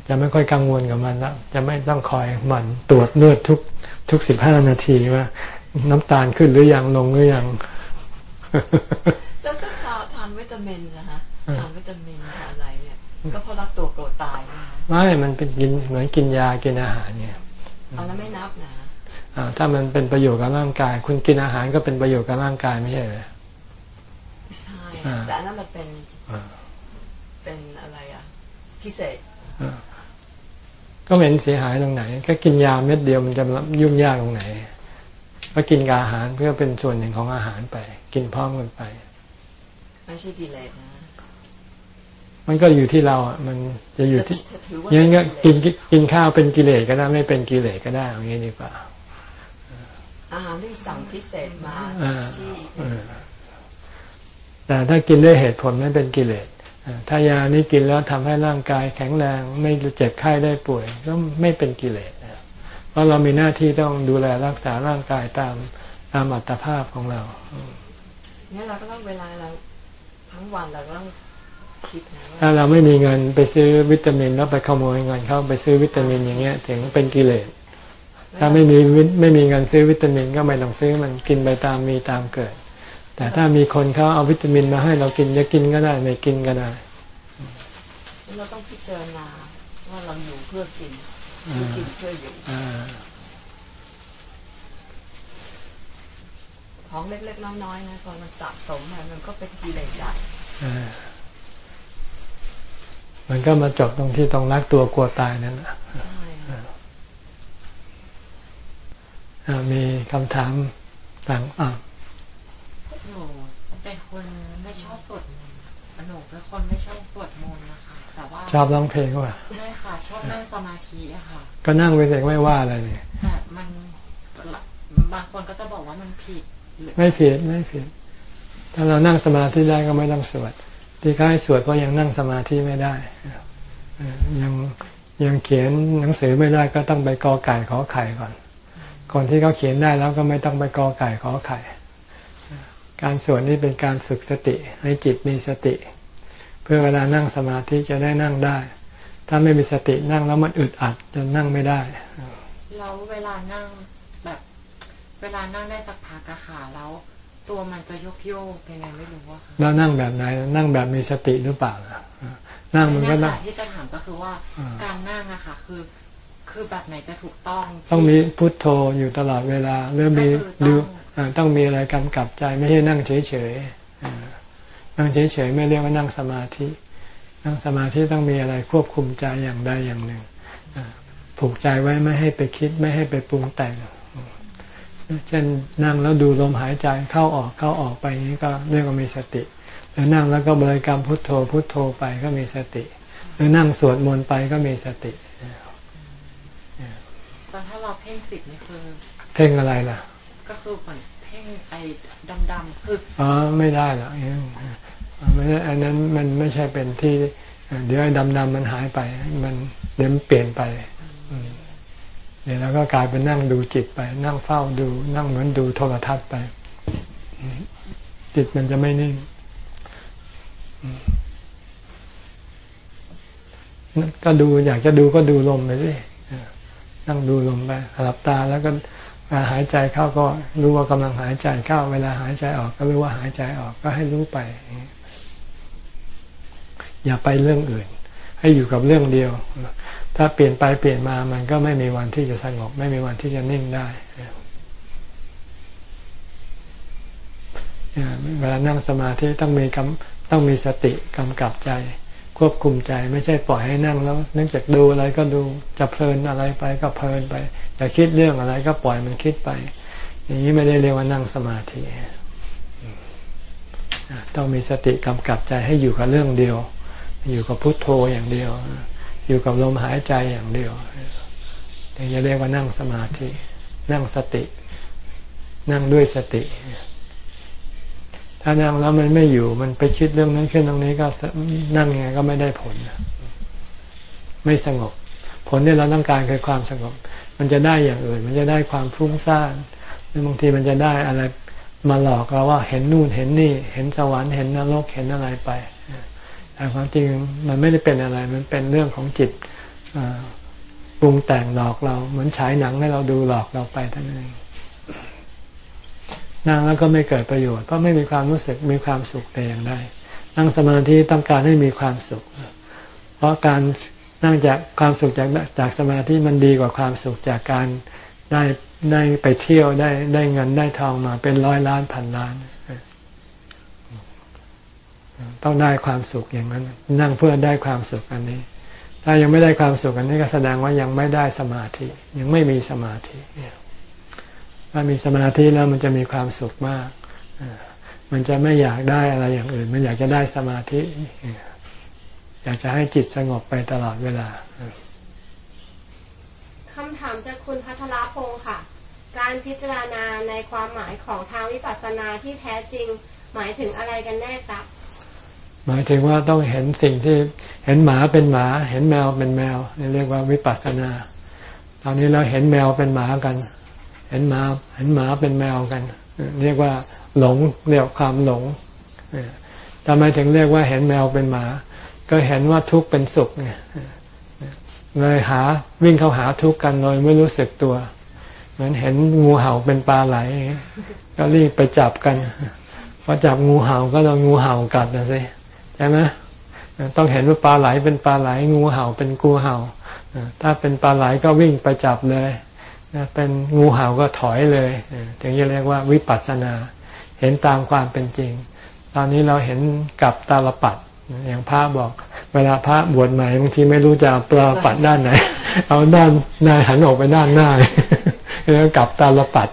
จะไม่ค่อยกังวลกับมันละจะไม่ต้องคอยหมั่นตรวจเลือดทุก ทุกสิบห้านาทีว่า น้ำตาลขึ้นหรือยังลงหรือยังแล้วก็ทานทานวิตามินนะคะอืมทานวิตามินทานอะไรเนี่ยก็เพราะรักตัวโกรธตายนะคะไม่มันเป็นกินเหมือนกินยากินอาหารเนี่ยเอานั้นไม่นับนะอ่าถ้ามันเป็นประโยชน์กับร่างกาย คุณกินอาหารก็เป็นประโยชน์กับร่างกายไม่ใช่เหรอใช่อ่าแต่อันนั้นมันเป็นอ่าเป็นอะไรอะ พิเศษอ่า ก็ไม่เห็นเสียหายตรงไหนแค่กินยาเม็ดเดียวมันจะยุ่งยากตรงไหนก็กินกับอาหารเพื่อเป็นส่วนหนึ่งของอาหารไป กินพร้อมกันไป ไม่ใช่กิเลสนะมันก็อยู่ที่เราอะ มันจะอยู่ที่ถ้าถือว่ายังไงก็เป็กินกินข้าวเป็นกิเลสก็ได้ไม่เป็นกิเลสก็ได้อย่างนี้ดีกว่าอาหารที่สั่งพิเศษมาอ่าที่เออแต่ถ้ากินด้วยเหตุผลไม่เป็นกิเลสอ่า ถ้ายานี้กินแล้วทำให้ร่างกายแข็งแรงไม่เจ็บไข้ได้ป่วย ก็ไม่เป็นกิเลสนะเพราะเรามีหน้าที่ต้องดูแลรักษาร่างกายตามตามอัตภาพของเราเนี่ยเราก็ต้องเวลาเราทั้งวันเราก็ต้องคิดนะว่าถ้าเราไม่มีเงินไปซื้อวิตามินแล้วไปขโมยเงินเขาไปซื้อวิตามินอย่างเงี้ยถึงเป็นกิเลสถ้าไม่มีวิไม่มีเงินซื้อวิตามินก็ไม่ต้องซื้อมันกินไปตามมีตามเกิด แต่ถ้ามีคนเขาเอาวิตามินมาให้เรากินจะกินก็ได้ไม่กินก็ได้เราต้องพิจารณาว่าเราอยู่เพื่อกินเพื่อกินเพื่ออยู่ของเล็กๆน้อยๆนะพอมันสะสมมันก็เป็นกิเลสใหญ่มันก็มาจบตรงที่ต้องรักตัวกลัวตายนั่นแหละมีคำถามต่างอ่า เป็นคนไม่ชอบสวดมนต์หนูเป็นคนไม่ชอบสวดมนต์นะคะ แต่ว่าชอบร้องเพลงว่ะไม่ค่ะ ชอบนั่งสมาธิอะค่ะ ก็นั่งไปเองไม่ว่าอะไรเนี่ยแต่มันบางคนก็จะบอกว่ามันผิดหรือไม่ผิดไม่ผิด ถ้าเรานั่งสมาธิได้ก็ไม่ต้องสวด ที่เขาให้สวดเพราะยังนั่งสมาธิไม่ได้เอ่อยังยังเขียนหนังสือไม่ได้ก็ต้องไปกอไก่ขอไข่ก่อนคนที่เขาเขียนได้แล้วก็ไม่ต้องไปกอไก่ขอไข่ การสวดนี่เป็นการฝึกสติ ให้จิตมีสติ เพื่อเวลานั่งสมาธิจะได้นั่งได้ ถ้าไม่มีสตินั่งแล้วมันอึดอัดจะนั่งไม่ได้แล้วเวลานั่งแบบเวลานั่งได้สักพักอะค่ะแล้วตัวมันจะโยกโยกๆยังไงไม่รู้ว่าค่ะแล้วนั่งแบบไหนนั่งแบบมีสติหรือเปล่าล่ะนั่งมันก็นั่งที่จะถามก็คือว่าอ่าการนั่งอะค่ะคือ คือแบบไหนจะถูกต้อง ต้องมีพุทโธอยู่ตลอดเวลาหรือมีก็คือต้องดูอ่าต้องมีอะไรกำกับใจไม่ใช่นั่งเฉยๆอ่านั่งเฉยๆไม่เรียกว่านั่งสมาธิ นั่งสมาธิต้องมีอะไรควบคุมใจอย่างใดอย่างหนึ่งอ่าผูกใจไว้ไม่ให้ไปคิดไม่ให้ไปปรุงแต่งเช่นนั่งแล้วดูลมหายใจเข้าออกเข้าออกไปอย่างนี้ก็เรียกว่ามีสติ หรือนั่งแล้วก็บริกรรมพุทโธพุทโธไปก็มีสติ หรือนั่งสวดมนต์ไปก็มีสติ แต่ถ้าเราเพ่งจิตนี่คือ เพ่งอะไรล่ะ ก็คือเหมือนเพ่งไอ้ดำๆคืออ๋อไม่ได้หรอกอย่างนั้นอ่าไม่ได้อันนั้นมันไม่ใช่เป็นที่อ่าเดี๋ยวไอ้ดำๆมันหายไป มันเดี๋ยวมันเปลี่ยนไปอืมเดี๋ยวเราก็กลายเป็นนั่งดูจิตไป นั่งเฝ้าดู นั่งเหมือนดูโทรทัศน์ไปอืมจิตมันจะไม่นิ่งอืมก็ดูอยากจะดูก็ดูลมไปสิอ่า นั่งดูลมไปหลับตาแล้วก็หายใจเข้าก็รู้ว่ากำลังหายใจเข้า เวลาหายใจออกก็รู้ว่าหายใจออกก็ให้รู้ไป อย่าไปเรื่องอื่น ให้อยู่กับเรื่องเดียว ถ้าเปลี่ยนไปเปลี่ยนมามันก็ไม่มีวันที่จะสงบ ไม่มีวันที่จะนิ่งได้เวลานั่งสมาธิต้องมีกำต้องมีสติกำกับใจ ควบคุมใจไม่ใช่ปล่อยให้นั่งแล้วนึกจากดูอะไรก็ดูจะเพลินอะไรไปก็เพลินไปจะคิดเรื่องอะไรก็ปล่อยมันคิดไป อย่างนี้ไม่ได้เรียกว่านั่งสมาธิต้องมีสติกำกับใจให้อยู่กับเรื่องเดียว อยู่กับพุทโธอย่างเดียว อยู่กับลมหายใจอย่างเดียวถึงจะเรียกว่านั่งสมาธิ นั่งสติ นั่งด้วยสติ ถ้านั่งแล้วมันไม่อยู่มันไปคิดเรื่องนั้นขึ้นตรงนี้ก็นั่งยังไงก็ไม่ได้ผลไม่สงบ ผลที่เราต้องการคือความสงบ มันจะได้อย่างอื่น มันจะได้ความฟุ้งซ่านหรือบางทีมันจะได้อะไรมาหลอกเราว่าเห็นนู่นเห็นนี่ เห็นสวรรค์เห็นนรกเห็นอะไรไปแต่ความจริงมันไม่ได้เป็นอะไร มันเป็นเรื่องของจิตปรุงแต่งหลอกเรา เหมือนฉายหนังให้เราดูหลอกเราไปเท่านั้นเอง นั่งแล้วก็ไม่เกิดประโยชน์เพราะไม่มีความรู้สึกมีความสุขแต่อย่างใดนั่งสมาธิต้องการให้มีความสุข เพราะการนั่งจากความสุขจากจากสมาธิมันดีกว่าความสุขจากการได้ได้ไปเที่ยวได้ได้เงินได้ทองมาเป็นร้อยล้านพันล้าน ต้องได้ความสุขอย่างนั้น นั่งเพื่อได้ความสุขอันนี้ ถ้ายังไม่ได้ความสุขอันนี้ก็แสดงว่ายังไม่ได้สมาธิ ยังไม่มีสมาธิ ถ้ามีสมาธิแล้วมันจะมีความสุขมาก มันจะไม่อยากได้อะไรอย่างอื่น มันอยากจะได้สมาธิ อยากจะให้จิตสงบไปตลอดเวลาคำถามจากคุณพัทรพงศ์ค่ะ การพิจารณาในความหมายของทางวิปัสสนาที่แท้จริง หมายถึงอะไรกันแน่ครับ หมายถึงว่าต้องเห็นสิ่งที่เห็นหมาเป็นหมา เห็นแมวเป็นแมวนี่เรียกว่าวิปัสสนา ตอนนี้เราเห็นแมวเป็นหมากันเห็นหมาเห็นหมาเป็นแมวกัน เรียกว่าหลงเรียกความหลงทำไมถึงเรียกว่าเห็นแมวเป็นหมา ก็เห็นว่าทุกข์เป็นสุขเนี่ยเลยหาวิ่งเข้าหาทุกข์กันโดยไม่รู้สึกตัว เหมือนเห็นงูเห่าเป็นปลาไหลก็รีบไปจับกันพอจับงูเห่าก็โดนงูเห่ากัดนะสิใช่ไหมต้องเห็นว่าปลาไหลเป็นปลาไหลงูเห่าเป็นงูเห่าถ้าเป็นปลาไหลก็วิ่งไปจับเลย เป็นงูเห่าก็ถอยเลยถึงจะเรียกว่าวิปัสสนา เห็นตามความเป็นจริง ตอนนี้เราเห็นกับตาลปัดอย่างพระบอก เวลาพระบวชใหม่บางทีไม่รู้จะปลาปัดด้านไหน เอาด้านหน้าหันออกไปด้านหน้าแล้วกลับตาลปัด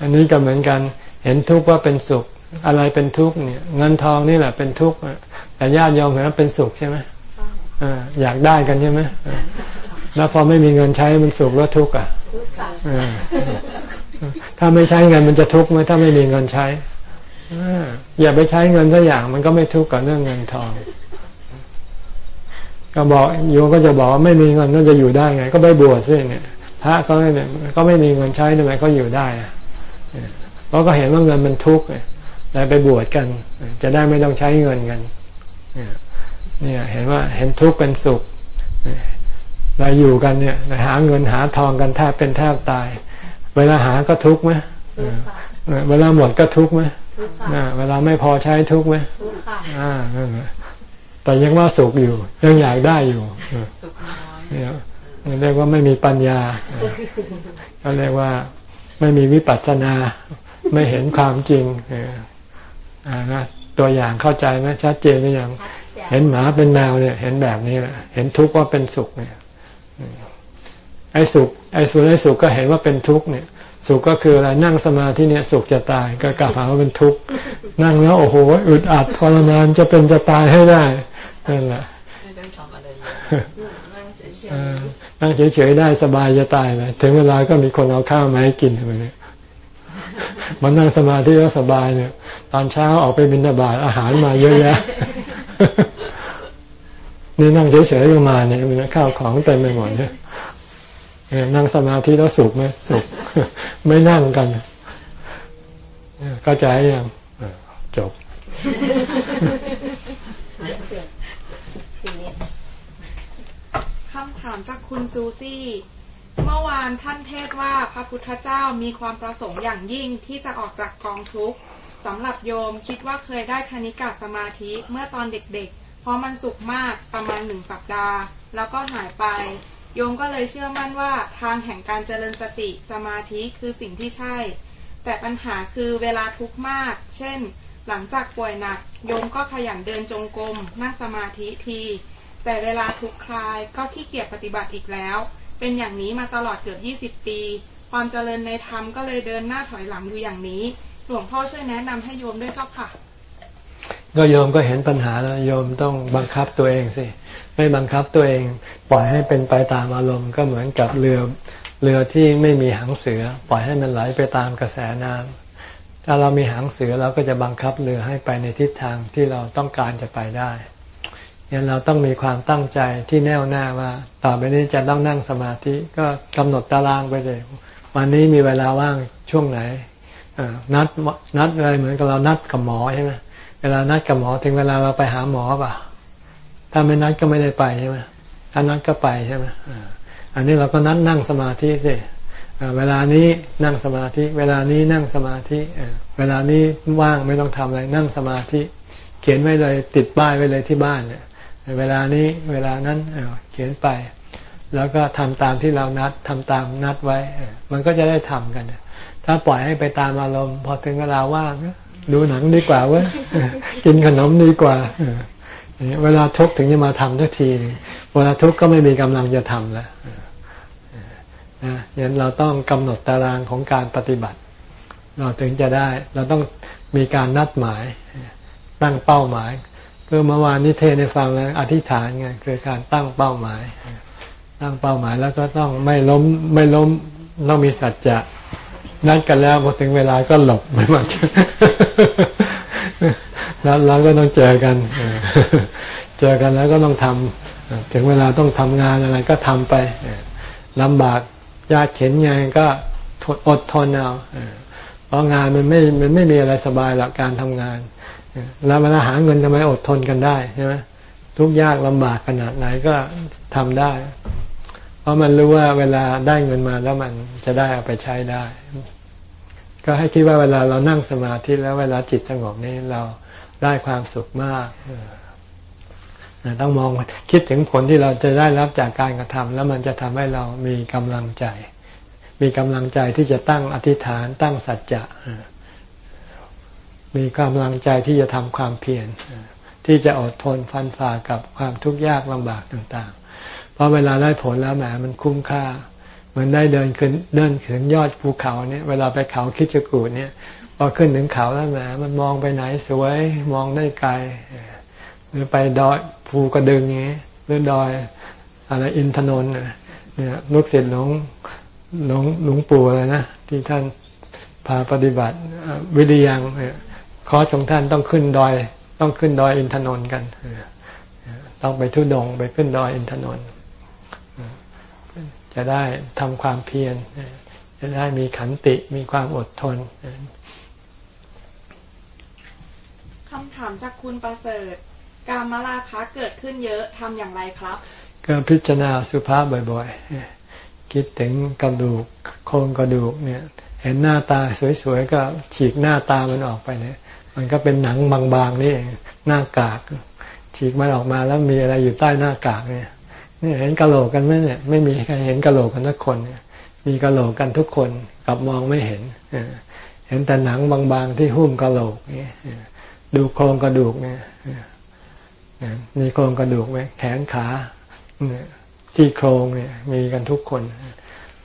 อันนี้ก็เหมือนกัน เห็นทุกข์ว่าเป็นสุข อะไรเป็นทุกข์เนี่ย เงินทองนี่แหละเป็นทุกข์แต่ญาติยอมเห็นว่าเป็นสุขใช่ไหมอยากได้กันใช่ไหม แล้วพอไม่มีเงินใช้มันสุขแล้วทุกข์อะถ้าไม่ใช้เงินมันจะทุกข์ไหมถ้าไม่มีเงินใช้อย่าไปใช้เงินสักอย่างมันก็ไม่ทุกข์กับเรื่องเงินทอง ก็บอกโยก็จะบอกว่าไม่มีเงินก็จะอยู่ได้ไง ก็ไปบวชซิเนี่ยพระก็เนี่ยก็ไม่มีเงินใช้ทำไมก็อยู่ได้อะเพราะก็เห็นว่าเงินมันทุกข์เลยไปบวชกัน จะได้ไม่ต้องใช้เงินกันเนี่ยเห็นว่าเห็นทุกข์เป็นสุข เราอยู่กันเนี่ยหาเงินหาทองกันแทบเป็นแทบตาย เวลาหาก็ทุกข์ไหมเวลาหมดก็ทุกข์ไหมเวลาไม่พอใช้ทุกข์ไหมอ่าแต่ยังว่าสุขอยู่ยังอยากได้อยู่เนี่ยเรียกว่าไม่มีปัญญาก็เรียกว่าไม่มีวิปัสสนา ไม่เห็นความจริงอ่านะตัวอย่างเข้าใจไหมชัดเจนหรือยังเห็นหมาเป็นแมวเนี่ย เห็นแบบนี้แหละเห็นทุกข์ว่าเป็นสุขเนี่ย ไอ้สุขไอ้สุขไอ้สุขก็เห็นว่าเป็นทุกข์เนี่ยสุขก็คืออะไรนั่งสมาธิเนี่ยสุขจะตายก็กลับหาว่าเป็นทุกข์นั่งแล้วโอ้โหอึดอัดทรมานจะเป็นจะตายให้ได้นั่นแหละนั่งเฉยๆได้สบายจะตายเลยถึงเวลาก็มีคนเอาข้าวมาให้กินอะไรเนี่ยมันนั่งสมาธิแล้วสบายเนี่ย ตอนเช้าออกไปบินบาตอาหารมาเยอะแยะนี่นั่งเฉยๆก็มาเนี่ยมีข้าวของเต็มไปหมดเนี่ย นั่งสมาธิแล้วสุขไหมสุขไม่นั่งกันเข้าใจยังจบคำถามจากคุณซูซี่ เมื่อวานท่านเทศว่าพระพุทธเจ้ามีความประสงค์อย่างยิ่งที่จะออกจากกองทุกข์สำหรับโยมคิดว่าเคยได้คณิกาสมาธิเมื่อตอนเด็กๆ เพราะมันสุขมากประมาณหนึ่งสัปดาห์ แล้วก็หายไป โยมก็เลยเชื่อมั่นว่าทางแห่งการเจริญสติสมาธิคือสิ่งที่ใช่ แต่ปัญหาคือเวลาทุกข์มาก เช่น หลังจากป่วยหนัก โยมก็ขยันเดินจงกรมนั่งสมาธิที แต่เวลาทุกข์คลายก็ขี้เกียจปฏิบัติอีกแล้ว เป็นอย่างนี้มาตลอดเกือบ 20 ปี ความเจริญในธรรมก็เลยเดินหน้าถอยหลังอยู่อย่างนี้ หลวงพ่อช่วยแนะนำให้โยมด้วยเจ้าค่ะ ก็โยมก็เห็นปัญหาแล้วโยมต้องบังคับตัวเองสิ ไม่บังคับตัวเองปล่อยให้เป็นไปตามอารมณ์ก็เหมือนกับเรือเรือที่ไม่มีหางเสือ ปล่อยให้มันไหลไปตามกระแสน้ำถ้าเรามีหางเสือเราก็จะบังคับเรือให้ไปในทิศทางที่เราต้องการจะไปได้ยันเราต้องมีความตั้งใจที่แน่วแน่ว่า ต่อไปนี้จะต้องนั่งสมาธิก็กำหนดตารางไปเลย วันนี้มีเวลาว่างช่วงไหนนัดนัดอะไรเหมือนกับเรานัดกับหมอใช่ไหมเวลานัดกับหมอถึงเวลาเราไปหาหมอป่ะ ถ้าไม่นัดก็ไม่ได้ไปใช่ไหมถ้านัดก็ไปใช่ไหมอันนี้เราก็นัดนั่งสมาธิสิเวลานี้นั่งสมาธิ เวลานี้นั่งสมาธิเวลานี้ว่างไม่ต้องทำอะไรนั่งสมาธิ เขียนไว้เลยติดป้ายไว้เลยที่บ้านเนี่ยเวลานี้เวลานั้นเขียนไป แล้วก็ทำตามที่เรานัดทำตามนัดไว้ มันก็จะได้ทำกัน ถ้าปล่อยให้ไปตามอารมณ์ พอถึงเวลาว่างดูหนังดีกว่าเว้ยกินขนมดีกว่า เวลาทุกถึงจะมาทำทุกทีเวลาทุกก็ไม่มีกำลังจะทำแล้วนะยันเราต้องกำหนดตารางของการปฏิบัติ เราถึงจะได้ เราต้องมีการนัดหมาย ตั้งเป้าหมายคือเมื่อวานนี้เทศในฟังแล้วอธิษฐานไงคือการตั้งเป้าหมาย ตั้งเป้าหมายแล้วก็ต้องไม่ล้มไม่ล้มต้องมีสัจจะนัดกันแล้วพอถึงเวลาก็หลบไม่มา แล้วเราก็ต้องเจอกัน เจอกันแล้วก็ต้องทำถึงเวลาต้องทำงานอะไรก็ทำไปลำบากยากเข็นไงก็อดทนเอาเพราะงานมันไม่มันไม่มีอะไรสบายหลักการทำงาน แล้วเวลาหาเงินทำไมอดทนกันได้ใช่ไหมทุกยากลำบากขนาดไหนก็ทำได้ เพราะมันรู้ว่าเวลาได้เงินมาแล้วมันจะได้เอาไปใช้ได้ ก็ให้คิดว่าเวลาเรานั่งสมาธิแล้วเวลาจิตสงบนี้เรา ได้ความสุขมากต้องมองคิดถึงผลที่เราจะได้รับจากการกระทำแล้วมันจะทำให้เรามีกำลังใจ มีกำลังใจที่จะตั้งอธิษฐานตั้งสัจจะมีกำลังใจที่จะทำความเพียรที่จะอดทนฟันฝ่ากับความทุกข์ยากลำบากต่างๆ เพราะเวลาได้ผลแล้วแหมมันคุ้มค่า เหมือนได้เดินขึ้นเดินถึงยอดภูเขาเนี่ย เวลาไปเขาคิจกูดเนี่ย อขึ้นถึงเขาแล้วแหมมันมองไปไหนสวยมองได้ไกล หรือไปดอยภูกระดึงอย่างนี้หรือดอยอะไรอินทนนท์เนี่ยลูกศิษย์หลวงหลวงหลวงปู่อะไรนะที่ท่านพาปฏิบัติวิริยังคอสของท่านต้องขึ้นดอย ต้องขึ้นดอยอินทนนท์กันต้องไปทุดงไปขึ้นดอยอินทนนท์จะได้ทำความเพียรจะได้มีขันติมีความอดทน คำถามจากคุณประเสริฐ การมาราคะเกิดขึ้นเยอะทำอย่างไรครับ ก็พิจารณาสุภาพบ่อยๆ คิดถึงกระดูกโครงกระดูกเนี่ย เห็นหน้าตาสวยๆ ก็ฉีกหน้าตามันออกไปเนี่ยมันก็เป็นหนังบางๆนี่เองหน้ากาก ฉีกมันออกมาแล้วมีอะไรอยู่ใต้หน้ากากเนี่ยนี่เห็นกะโหลกกันไหมเนี่ยไม่มีใครเห็นกะโหลกกันทุกคนเนี่ยมีกะโหลกกันทุกคนกับมองไม่เห็นเห็นแต่หนังบางๆที่หุ้มกะโหลกนี่ ดูโครงกระดูกเนี่ยมีโครงกระดูกไหมแขนขาซี่โครงเนี่ย มีกันทุกคน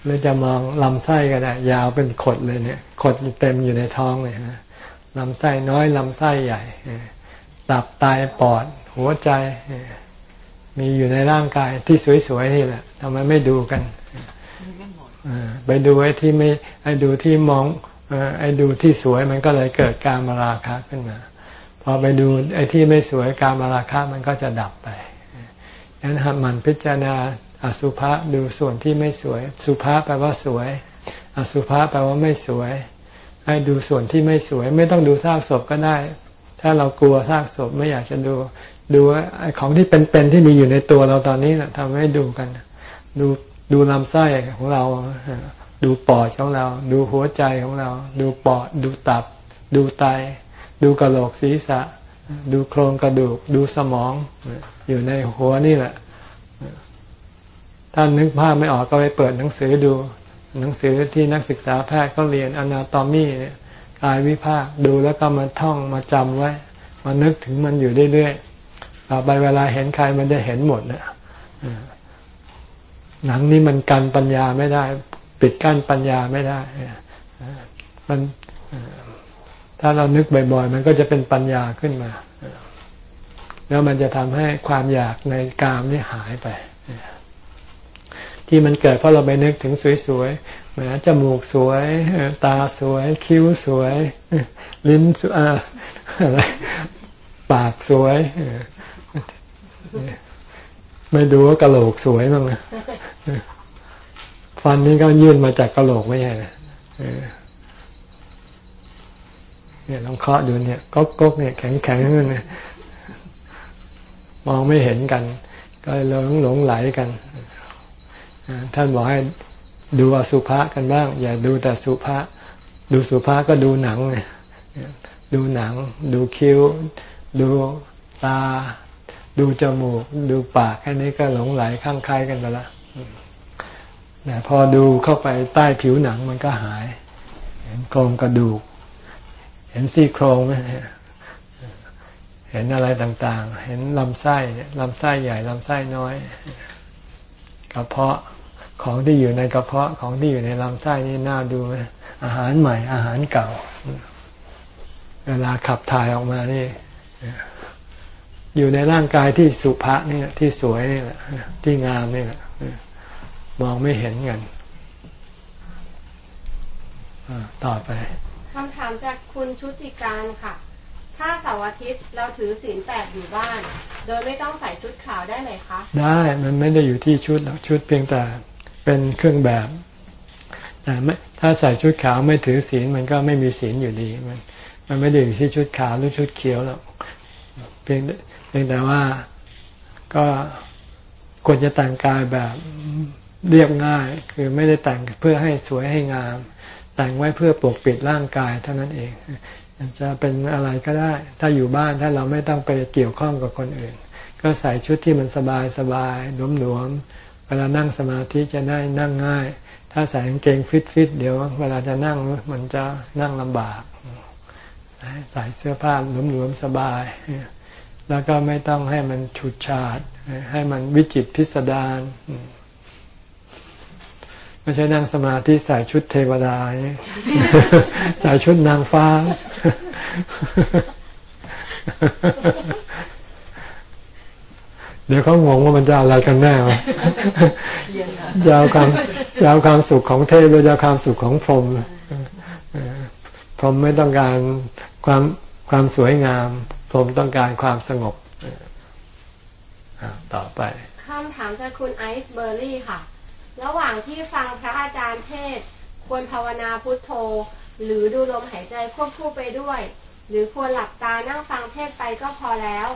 หรือจะมองลำไส้ก็ได้ยาวเป็นขดเลยเนี่ย ขดเต็มอยู่ในท้องเลยนะลำไส้น้อยลำไส้ใหญ่ตับไตปอด หัวใจ มีอยู่ในร่างกายที่สวยๆนี่แหละทำไมไม่ดูกันไปดูไอ้ที่ไม่ไอ้ดูที่มองไอ้ดูที่สวยมันก็เลยเกิดการมาราคะขึ้นมา อไปดูไอ้ที่ไม่สวยการมาราคะมันก็จะดับไปดังนั้นหัดมันพิจารณาอสุภะดูส่วนที่ไม่สวย สุภะแปลว่าสวย อสุภะแปลว่าไม่สวย ให้ดูส่วนที่ไม่สวย ไม่ต้องดูซากศพก็ได้ ถ้าเรากลัวซากศพไม่อยากจะดู ดูไอ้ของที่เป็นๆที่มีอยู่ในตัวเราตอนนี้นะทำให้ดูกัน ดูดูลำไส้ของเรา ดูปอดของเรา ดูหัวใจของเรา ดูปอด ดูตับ ดูไต ดูกระโหลกศีรษะ ดูโครงกระดูก ดูสมอง อยู่ในหัวนี่แหละท่านนึกภาพไม่ออกก็ไปเปิดหนังสือดู หนังสือที่นักศึกษาแพทย์เขาเรียนอนาโตมีกายวิภาคดูแล้วก็มาท่องมาจำไว้ มานึกถึงมันอยู่เรื่อยๆต่อไปเวลาเห็นใครมันจะเห็นหมดนะหนังนี้มันกันปัญญาไม่ได้ ปิดกั้นปัญญาไม่ได้มัน ถ้าเรานึกบ่อยๆ มันก็จะเป็นปัญญาขึ้นมา แล้วมันจะทำให้ความอยากในกามนี่หายไป ที่มันเกิดเพราะเราไปนึกถึงสวยๆแหมจมูกสวย ตาสวย คิ้วสวย ลิ้นสวยอะไรปากสวยไม่ดูว่ากระโหลกสวยมั้งนะฟันนี้ก็ยื่นมาจากกระโหลกไม่ใช่ เนี่ยลองเคาะดูเนี่ยก๊กก๊กเนี่ยแข็งแข็งนั่นเนี่ยมองไม่เห็นกัน ก็หลงหลงไหลกันท่านบอกให้ดูอสุภะกันบ้าง อย่าดูแต่สุภะดูสุภะก็ดูหนังเนี่ยดูหนัง ดูคิ้ว ดูตา ดูจมูก ดูปากแค่นี้ก็หลงไหลข้างใครกันไปละแต่พอดูเข้าไปใต้ผิวหนังมันก็หาย เห็นโครงกระดูก เห็นซี่โครงไหมเห็นอะไรต่างๆ เห็นลำไส้ลำไส้ใหญ่ลำไส้น้อยกระเพาะของที่อยู่ในกระเพาะของที่อยู่ในลำไส้นี่น่าดูไหมอาหารใหม่ อาหารเก่า เวลาขับถ่ายออกมานี่ อยู่ในร่างกายที่สุภะนี่ที่สวยนี่แหละที่งามนี่แหละมองไม่เห็นกันต่อไป คำถามจากคุณชุติการค่ะ ถ้าเสาร์อาทิตย์เราถือศีลแปดอยู่บ้าน โดยไม่ต้องใส่ชุดขาวได้ไหมคะ ได้ มันไม่ได้อยู่ที่ชุดหรอกชุดเพียงแต่เป็นเครื่องแบบแต่ถ้าใส่ชุดขาวไม่ถือศีลมันก็ไม่มีศีลอยู่ดีมันมันไม่ได้อยู่ที่ชุดขาวหรือชุดเขียวหรอกเพียงเพียงแต่ว่าก็ควรจะแต่งกายแบบเรียบง่าย คือไม่ได้แต่งเพื่อให้สวยให้งาม แต่งไว้เพื่อปกปิดร่างกายเท่านั้นเอง จะเป็นอะไรก็ได้ ถ้าอยู่บ้านถ้าเราไม่ต้องไปเกี่ยวข้องกับคนอื่น ก็ใส่ชุดที่มันสบายสบายหลวมๆเวลานั่งสมาธิจะได้นั่งง่าย ถ้าใส่กางเกงฟิตฟิตเดี๋ยว เวลาจะนั่งมันจะนั่งลำบากใส่เสื้อผ้าหลวมๆสบาย แล้วก็ไม่ต้องให้มันฉุดฉาด ให้มันวิจิตพิสดาร ไม่ใช่นั่งสมาธิใส่ชุดเทวดาใส่ชุดนางฟ้า เดี๋ยวเขางงว่ามันจะอะไรกันแน่จะเอาความจะเอาความสุขของเทพหรือจะเอาความสุขของพรหมพรหมไม่ต้องการความความสวยงาม พรหมต้องการความสงบต่อไปคำถามจากคุณไอซ์เบอร์รี่ค่ะ ระหว่างที่ฟังพระอาจารย์เทศ ควรภาวนาพุทโธ หรือดูลมหายใจควบคู่ไปด้วย หรือควรหลับตานั่งฟังเทศไปก็พอแล้ว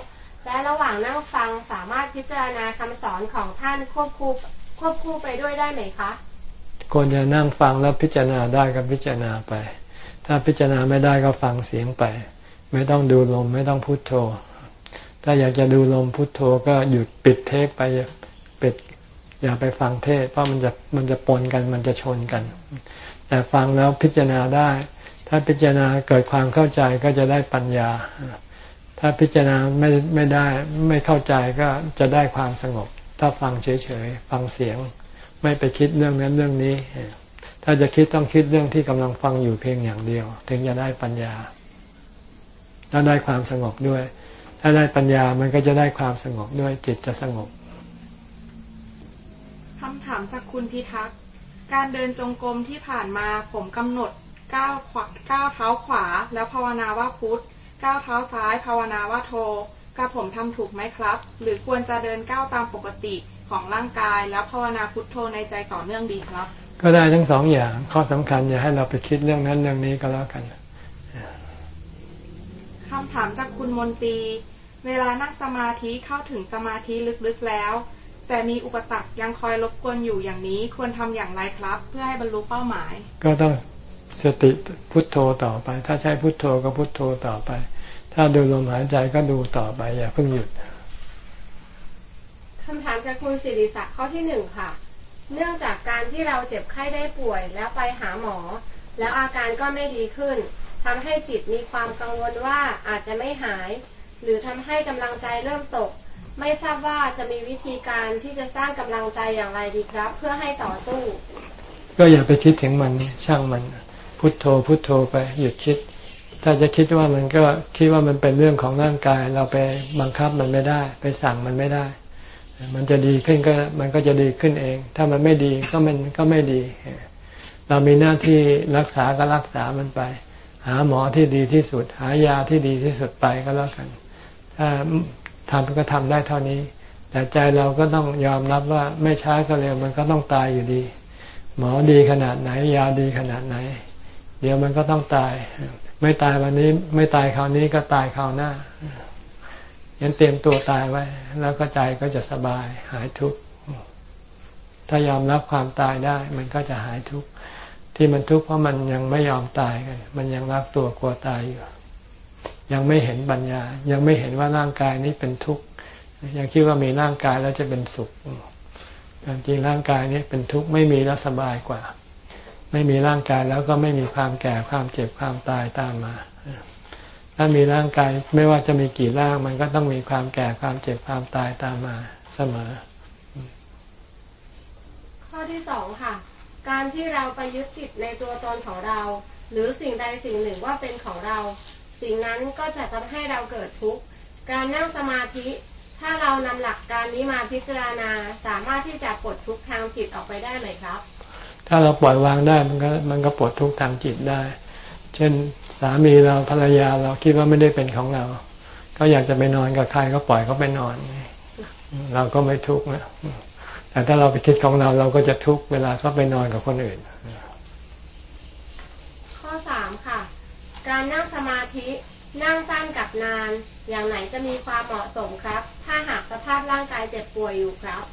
และระหว่างนั่งฟังสามารถพิจารณาคำสอนของท่านควบคู่ควบคู่ไปด้วยได้ไหมคะควรจะนั่งฟังแล้วพิจารณาได้ก็พิจารณาไป ถ้าพิจารณาไม่ได้ก็ฟังเสียงไป ไม่ต้องดูลมไม่ต้องพุโทโธ ถ้าอยากจะดูลมพุโทโธก็หยุดปิดเทปไป อย่าไปฟังเทศเพราะมันจะมันจะปนกันมันจะชนกัน แต่ฟังแล้วพิจารณาได้ ถ้าพิจารณาเกิดความเข้าใจก็จะได้ปัญญา ถ้าพิจารณาไม่ไม่ได้ไม่เข้าใจก็จะได้ความสงบ ถ้าฟังเฉยๆฟังเสียง ไม่ไปคิดเรื่องนั้นเรื่องนี้ ถ้าจะคิดต้องคิดเรื่องที่กำลังฟังอยู่เพียงอย่างเดียว ถึงจะได้ปัญญาแล้วได้ความสงบด้วย ถ้าได้ปัญญามันก็จะได้ความสงบด้วยจิตจะสงบ คำถามจากคุณพิทักษ์ การเดินจงกรมที่ผ่านมาผมกำหนดก้าวขวาก้าวเท้าขวา แล้วภาวนาว่าพุทธก้าวเท้าซ้าย ภาวนาว่าโทกับผมทำถูกไหมครับ หรือควรจะเดินก้าวตามปกติของร่างกาย แล้วภาวนาพุทโธในใจต่อเนื่องดีครับ ก็ได้ทั้งสองอย่าง ข้อสำคัญอย่าให้เราไปคิดเรื่องนั้นเรื่องนี้ก็แล้วกันคำถามจากคุณมนตรีเวลานั่งสมาธิเข้าถึงสมาธิลึกๆแล้ว แต่มีอุปสรรคยังคอยรบกวนอยู่อย่างนี้ควรทำอย่างไรครับ เพื่อให้บรรลุเป้าหมาย ก็ต้องสติพุทโธต่อไป ถ้าใช้พุทโธก็พุทโธต่อไป ถ้าดูลมหายใจก็ดูต่อไปอย่าเพิ่งหยุดคำถามจากคุณสิริศักดิ์ข้อที่หนึ่งค่ะ เนื่องจากการที่เราเจ็บไข้ได้ป่วย แล้วไปหาหมอ แล้วอาการก็ไม่ดีขึ้นทำให้จิตมีความกังวลว่าอาจจะไม่หาย หรือทำให้กำลังใจเริ่มตก ไม่ทราบว่าจะมีวิธีการที่จะสร้างกำลังใจอย่างไรดีครับ เพื่อให้ต่อสู้ ก็อย่าไปคิดถึงมันช่างมัน พุทโธพุทโธไปหยุดคิด ถ้าจะคิดว่ามันก็คิดว่ามันเป็นเรื่องของร่างกาย เราไปบังคับมันไม่ได้ ไปสั่งมันไม่ได้ มันจะดีขึ้นก็มันก็จะดีขึ้นเอง ถ้ามันไม่ดีก็มันก็ไม่ดี เรามีหน้าที่รักษาก็รักษามันไป หาหมอที่ดีที่สุด หายาที่ดีที่สุดไปก็แล้วกันถ้า ทำก็ทำได้เท่านี้ แต่ใจเราก็ต้องยอมรับว่าไม่ช้าก็เร็วมันก็ต้องตายอยู่ดี หมอดีขนาดไหน ยาดีขนาดไหน เดี๋ยวมันก็ต้องตาย ไม่ตายวันนี้ ไม่ตายคราวนี้ก็ตายคราวหน้ายันเตรียมตัวตายไว้ แล้วก็ใจก็จะสบายหายทุกข์ถ้ายอมรับความตายได้ มันก็จะหายทุกข์ที่มันทุกข์เพราะมันยังไม่ยอมตายกัน มันยังรักตัวกลัวตายอยู่ ยังไม่เห็นปัญญา ยังไม่เห็นว่าร่างกายนี้เป็นทุกข์ยังคิดว่ามีร่างกายแล้วจะเป็นสุขจริงร่างกายนี้เป็นทุกข์ไม่มีแล้วสบายกว่า ไม่มีร่างกายแล้วก็ไม่มีความแก่ความเจ็บความตายตามมา ถ้ามีร่างกายไม่ว่าจะมีกี่ร่างมันก็ต้องมีความแก่ความเจ็บความตายตามมาเสมอ ข้อที่สองค่ะ การที่เราไปยึดติดในตัวตนของเรา หรือสิ่งใดสิ่งหนึ่งว่าเป็นของเรา สิ่งนั้นก็จะทำให้เราเกิดทุกข์ การนั่งสมาธิ ถ้าเรานำหลักการนี้มาพิจารณาสามารถที่จะปลดทุกข์ทางจิตออกไปได้ไหมครับ ถ้าเราปล่อยวางได้มันก็มันก็ปลดทุกข์ทางจิตได้ เช่นสามีเราภรรยาเราคิดว่าไม่ได้เป็นของเราเขาอยากจะไปนอนกับใครก็ปล่อยเขาไปนอน เราก็ไม่ทุกข์นะแต่ถ้าเราไปคิดของเราเราก็จะทุกข์เวลาเขาไปนอนกับคนอื่น ข้อสามค่ะ การนั่งสมาธิ นั่งสั้นกับนาน อย่างไหนจะมีความเหมาะสมครับ ถ้าหากสภาพร่างกายเจ็บป่วยอยู่ครับ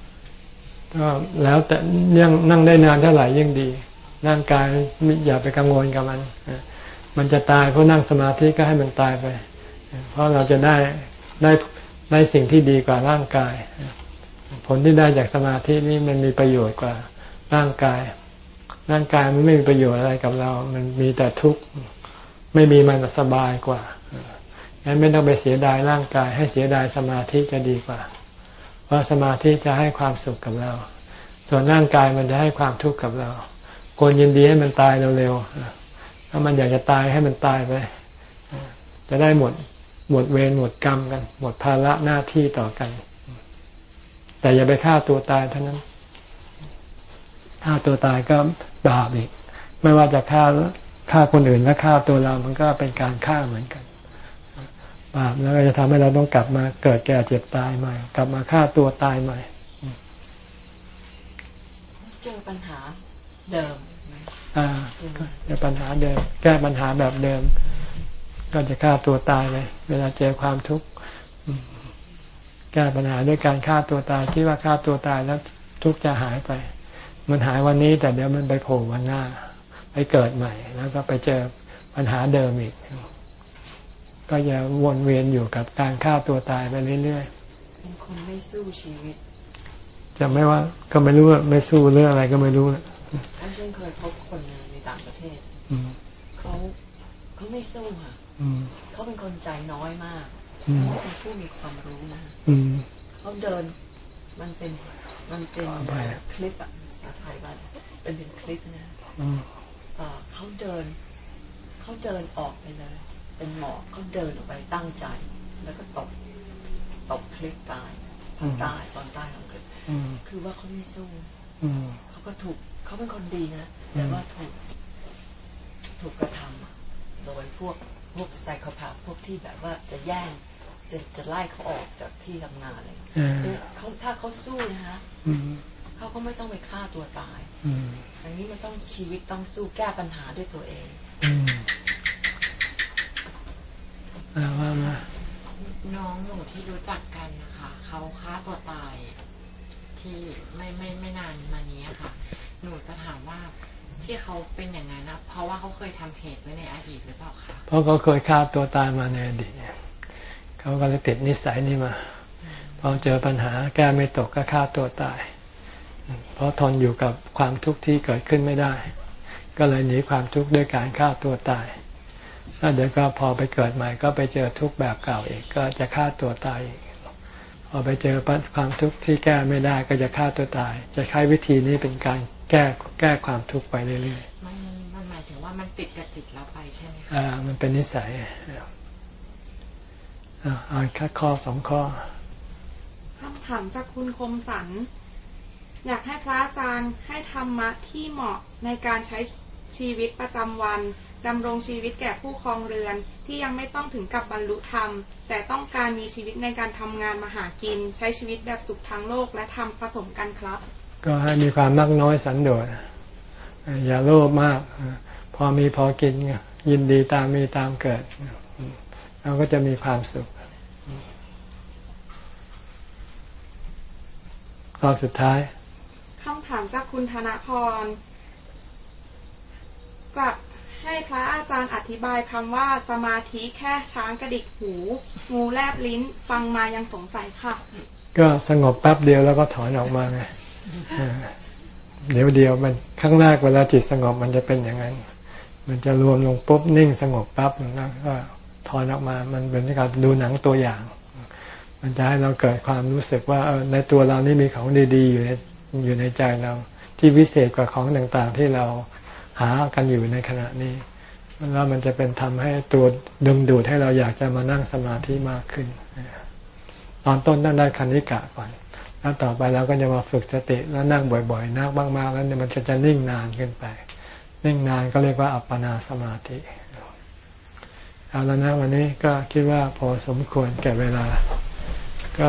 ก็แล้วแต่ยังนั่งได้นานเท่าไหร่ยิ่งดี ร่างกายอย่าไปกังวลกับมัน มันจะตายเพราะนั่งสมาธิก็ให้มันตายไป เพราะเราจะได้ได้ได้สิ่งที่ดีกว่าร่างกาย ผลที่ได้จากสมาธินี้มันมีประโยชน์กว่าร่างกาย ร่างกายมันไม่มีประโยชน์อะไรกับเรา มันมีแต่ทุกข์ ไม่มีมันสบายกว่างั้นไม่ต้องไปเสียดายร่างกาย ให้เสียดายสมาธิจะดีกว่า เพราะสมาธิจะให้ความสุขกับเรา ส่วนร่างกายมันจะให้ความทุกข์กับเราควรยินดีให้มันตายเร็วๆถ้ามันอยากจะตายให้มันตายไป จะได้หมดหมดเวรหมดกรรมกัน หมดภาระหน้าที่ต่อกัน แต่อย่าไปฆ่าตัวตายเท่านั้นฆ่าตัวตายก็บาปอีก ไม่ว่าจะฆ่า ฆ่าคนอื่นและฆ่าตัวเรา มันก็เป็นการฆ่าเหมือนกันบาปแล้วก็จะทำให้เราต้องกลับมาเกิดแก่เจ็บตายใหม่ กลับมาฆ่าตัวตายใหม่ เจอปัญหาเดิมอ่าเจอปัญหาเดิม แก้ปัญหาแบบเดิม ก็จะฆ่าตัวตายเลยเวลาเจอความทุกข์แก้ปัญหาด้วยการฆ่าตัวตายคิดว่าฆ่าตัวตายแล้วทุกข์จะหายไป มันหายวันนี้แต่เดี๋ยวมันไปโผล่วันหน้า ไปเกิดใหม่ แล้วก็ไปเจอปัญหาเดิมอีก ก็จะวนเวียนอยู่กับการฆ่าตัวตายไปเรื่อยๆเป็นคนไม่สู้ชีวิตจะไม่ว่าก็ไม่รู้ว่าไม่สู้เรื่องอะไรก็ไม่รู้นะฉันเคยพบคนในต่างประเทศเขาเขาไม่สู้ค่ะเขาเป็นคนใจน้อยมากเขาเป็นผู้มีความรู้นะเขาเดินมันเป็นมันเป็นคลิปอะภาษาไทยว่าเป็นเป็นคลิปนะ เขาเดิน เขาเดินออกไปเลย เป็นหมอเขาเดินออกไปตั้งใจ แล้วก็ตกตกคลิปตายตอนตายตอนตายของคลิปคือว่าเขาไม่สู้เขาก็ถูกเขาเป็นคนดีนะแต่ว่าถูก ถูกกระทำโดยพวกพวกไซโคพาพวกที่แบบว่าจะแย่งจะจะไล่เขาออกจากที่ทำงานเลยเขาถ้าเขาสู้นะฮะ เขาก็ไม่ต้องไปฆ่าตัวตายอันนี้มันต้องชีวิตต้องสู้แก้ปัญหาด้วยตัวเองว่ามาน้องหนูที่รู้จักกันนะคะเขาฆ่าตัวตาย ที่ไม่ไม่ไม่นานมานี้ค่ะ หนูจะถามว่าที่เขาเป็นอย่างนั้นนะเพราะว่าเขาเคยทำเหตุไว้ในอดีตหรือเปล่าคะเพราะเขาเคยฆ่าตัวตายมาในอดีตเขาก็เลยติดนิสัยนี้มาพอเจอปัญหาแก้ไม่ตกก็ฆ่าตัวตาย เพราะทนอยู่กับความทุกข์ที่เกิดขึ้นไม่ได้ ก็เลยหนีความทุกข์ด้วยการฆ่าตัวตายแล้วเดี๋ยวก็พอไปเกิดใหม่ก็ไปเจอทุกข์แบบเก่าอีกก็จะฆ่าตัวตายอีกพอไปเจอความทุกข์ที่แก้ไม่ได้ก็จะฆ่าตัวตาย จะใช้วิธีนี้เป็นการแก้แก้ความทุกข์ไปเรื่อยๆมันมันหมายถึงว่ามันติดกับจิตเราไปใช่ไหมอ่า มันเป็นนิสัยอ่าเอาแค่ข้อสองข้อคำถามจากคุณคมสัน อยากให้พระอาจารย์ให้ธรรมะที่เหมาะในการใช้ชีวิตประจำวันดำรงชีวิตแก่ผู้ครองเรือนที่ยังไม่ต้องถึงกับบรรลุธรรม แต่ต้องการมีชีวิตในการทำงานมาหากิน ใช้ชีวิตแบบสุขทางโลกและทำผสมกันครับ ก็ให้มีความมักน้อยสันโดษอย่าโลภมาก พอมีพอกินยินดีตามมีตามเกิดเราก็จะมีความสุขข้อสุดท้ายำถามจากคุณธนพร กลับให้พระอาจารย์อธิบายคำว่าสมาธิแค่ช้างกระดิกหู งูแลบลิ้น ฟังมายังสงสัยค่ะ ก็สงบแป๊บเดียวแล้วก็ถอนออกมาไงเดี๋ยวเดียวมันข้างแรกเวลาจิตสงบมันจะเป็นอย่างนั้น มันจะรวมลงปุ๊บนิ่งสงบปั๊บแล้วก็ถอนออกมา มันเป็นการดูหนังตัวอย่าง มันจะให้เราเกิดความรู้สึกว่าในตัวเรานี่มีของดีๆอยู่ใน อยู่ในใจเราที่วิเศษกว่าของต่างๆ ที่เราหากันอยู่ในขณะนี้ แล้วมันจะเป็นทำให้ตัวดึงดูดให้เราอยากจะมานั่งสมาธิมากขึ้น ตอนต้นต้องได้คันิกะก่อน แล้วต่อไปเราก็จะมาฝึกสติแล้วนั่งบ่อยๆ นั่งมากๆ แล้วเนี่ยมันจะจะนิ่งนานขึ้นไป นิ่งนานก็เรียกว่าอัปปนาสมาธิเอาแล้วนะวันนี้ก็คิดว่าพอสมควรแก่เวลา ก็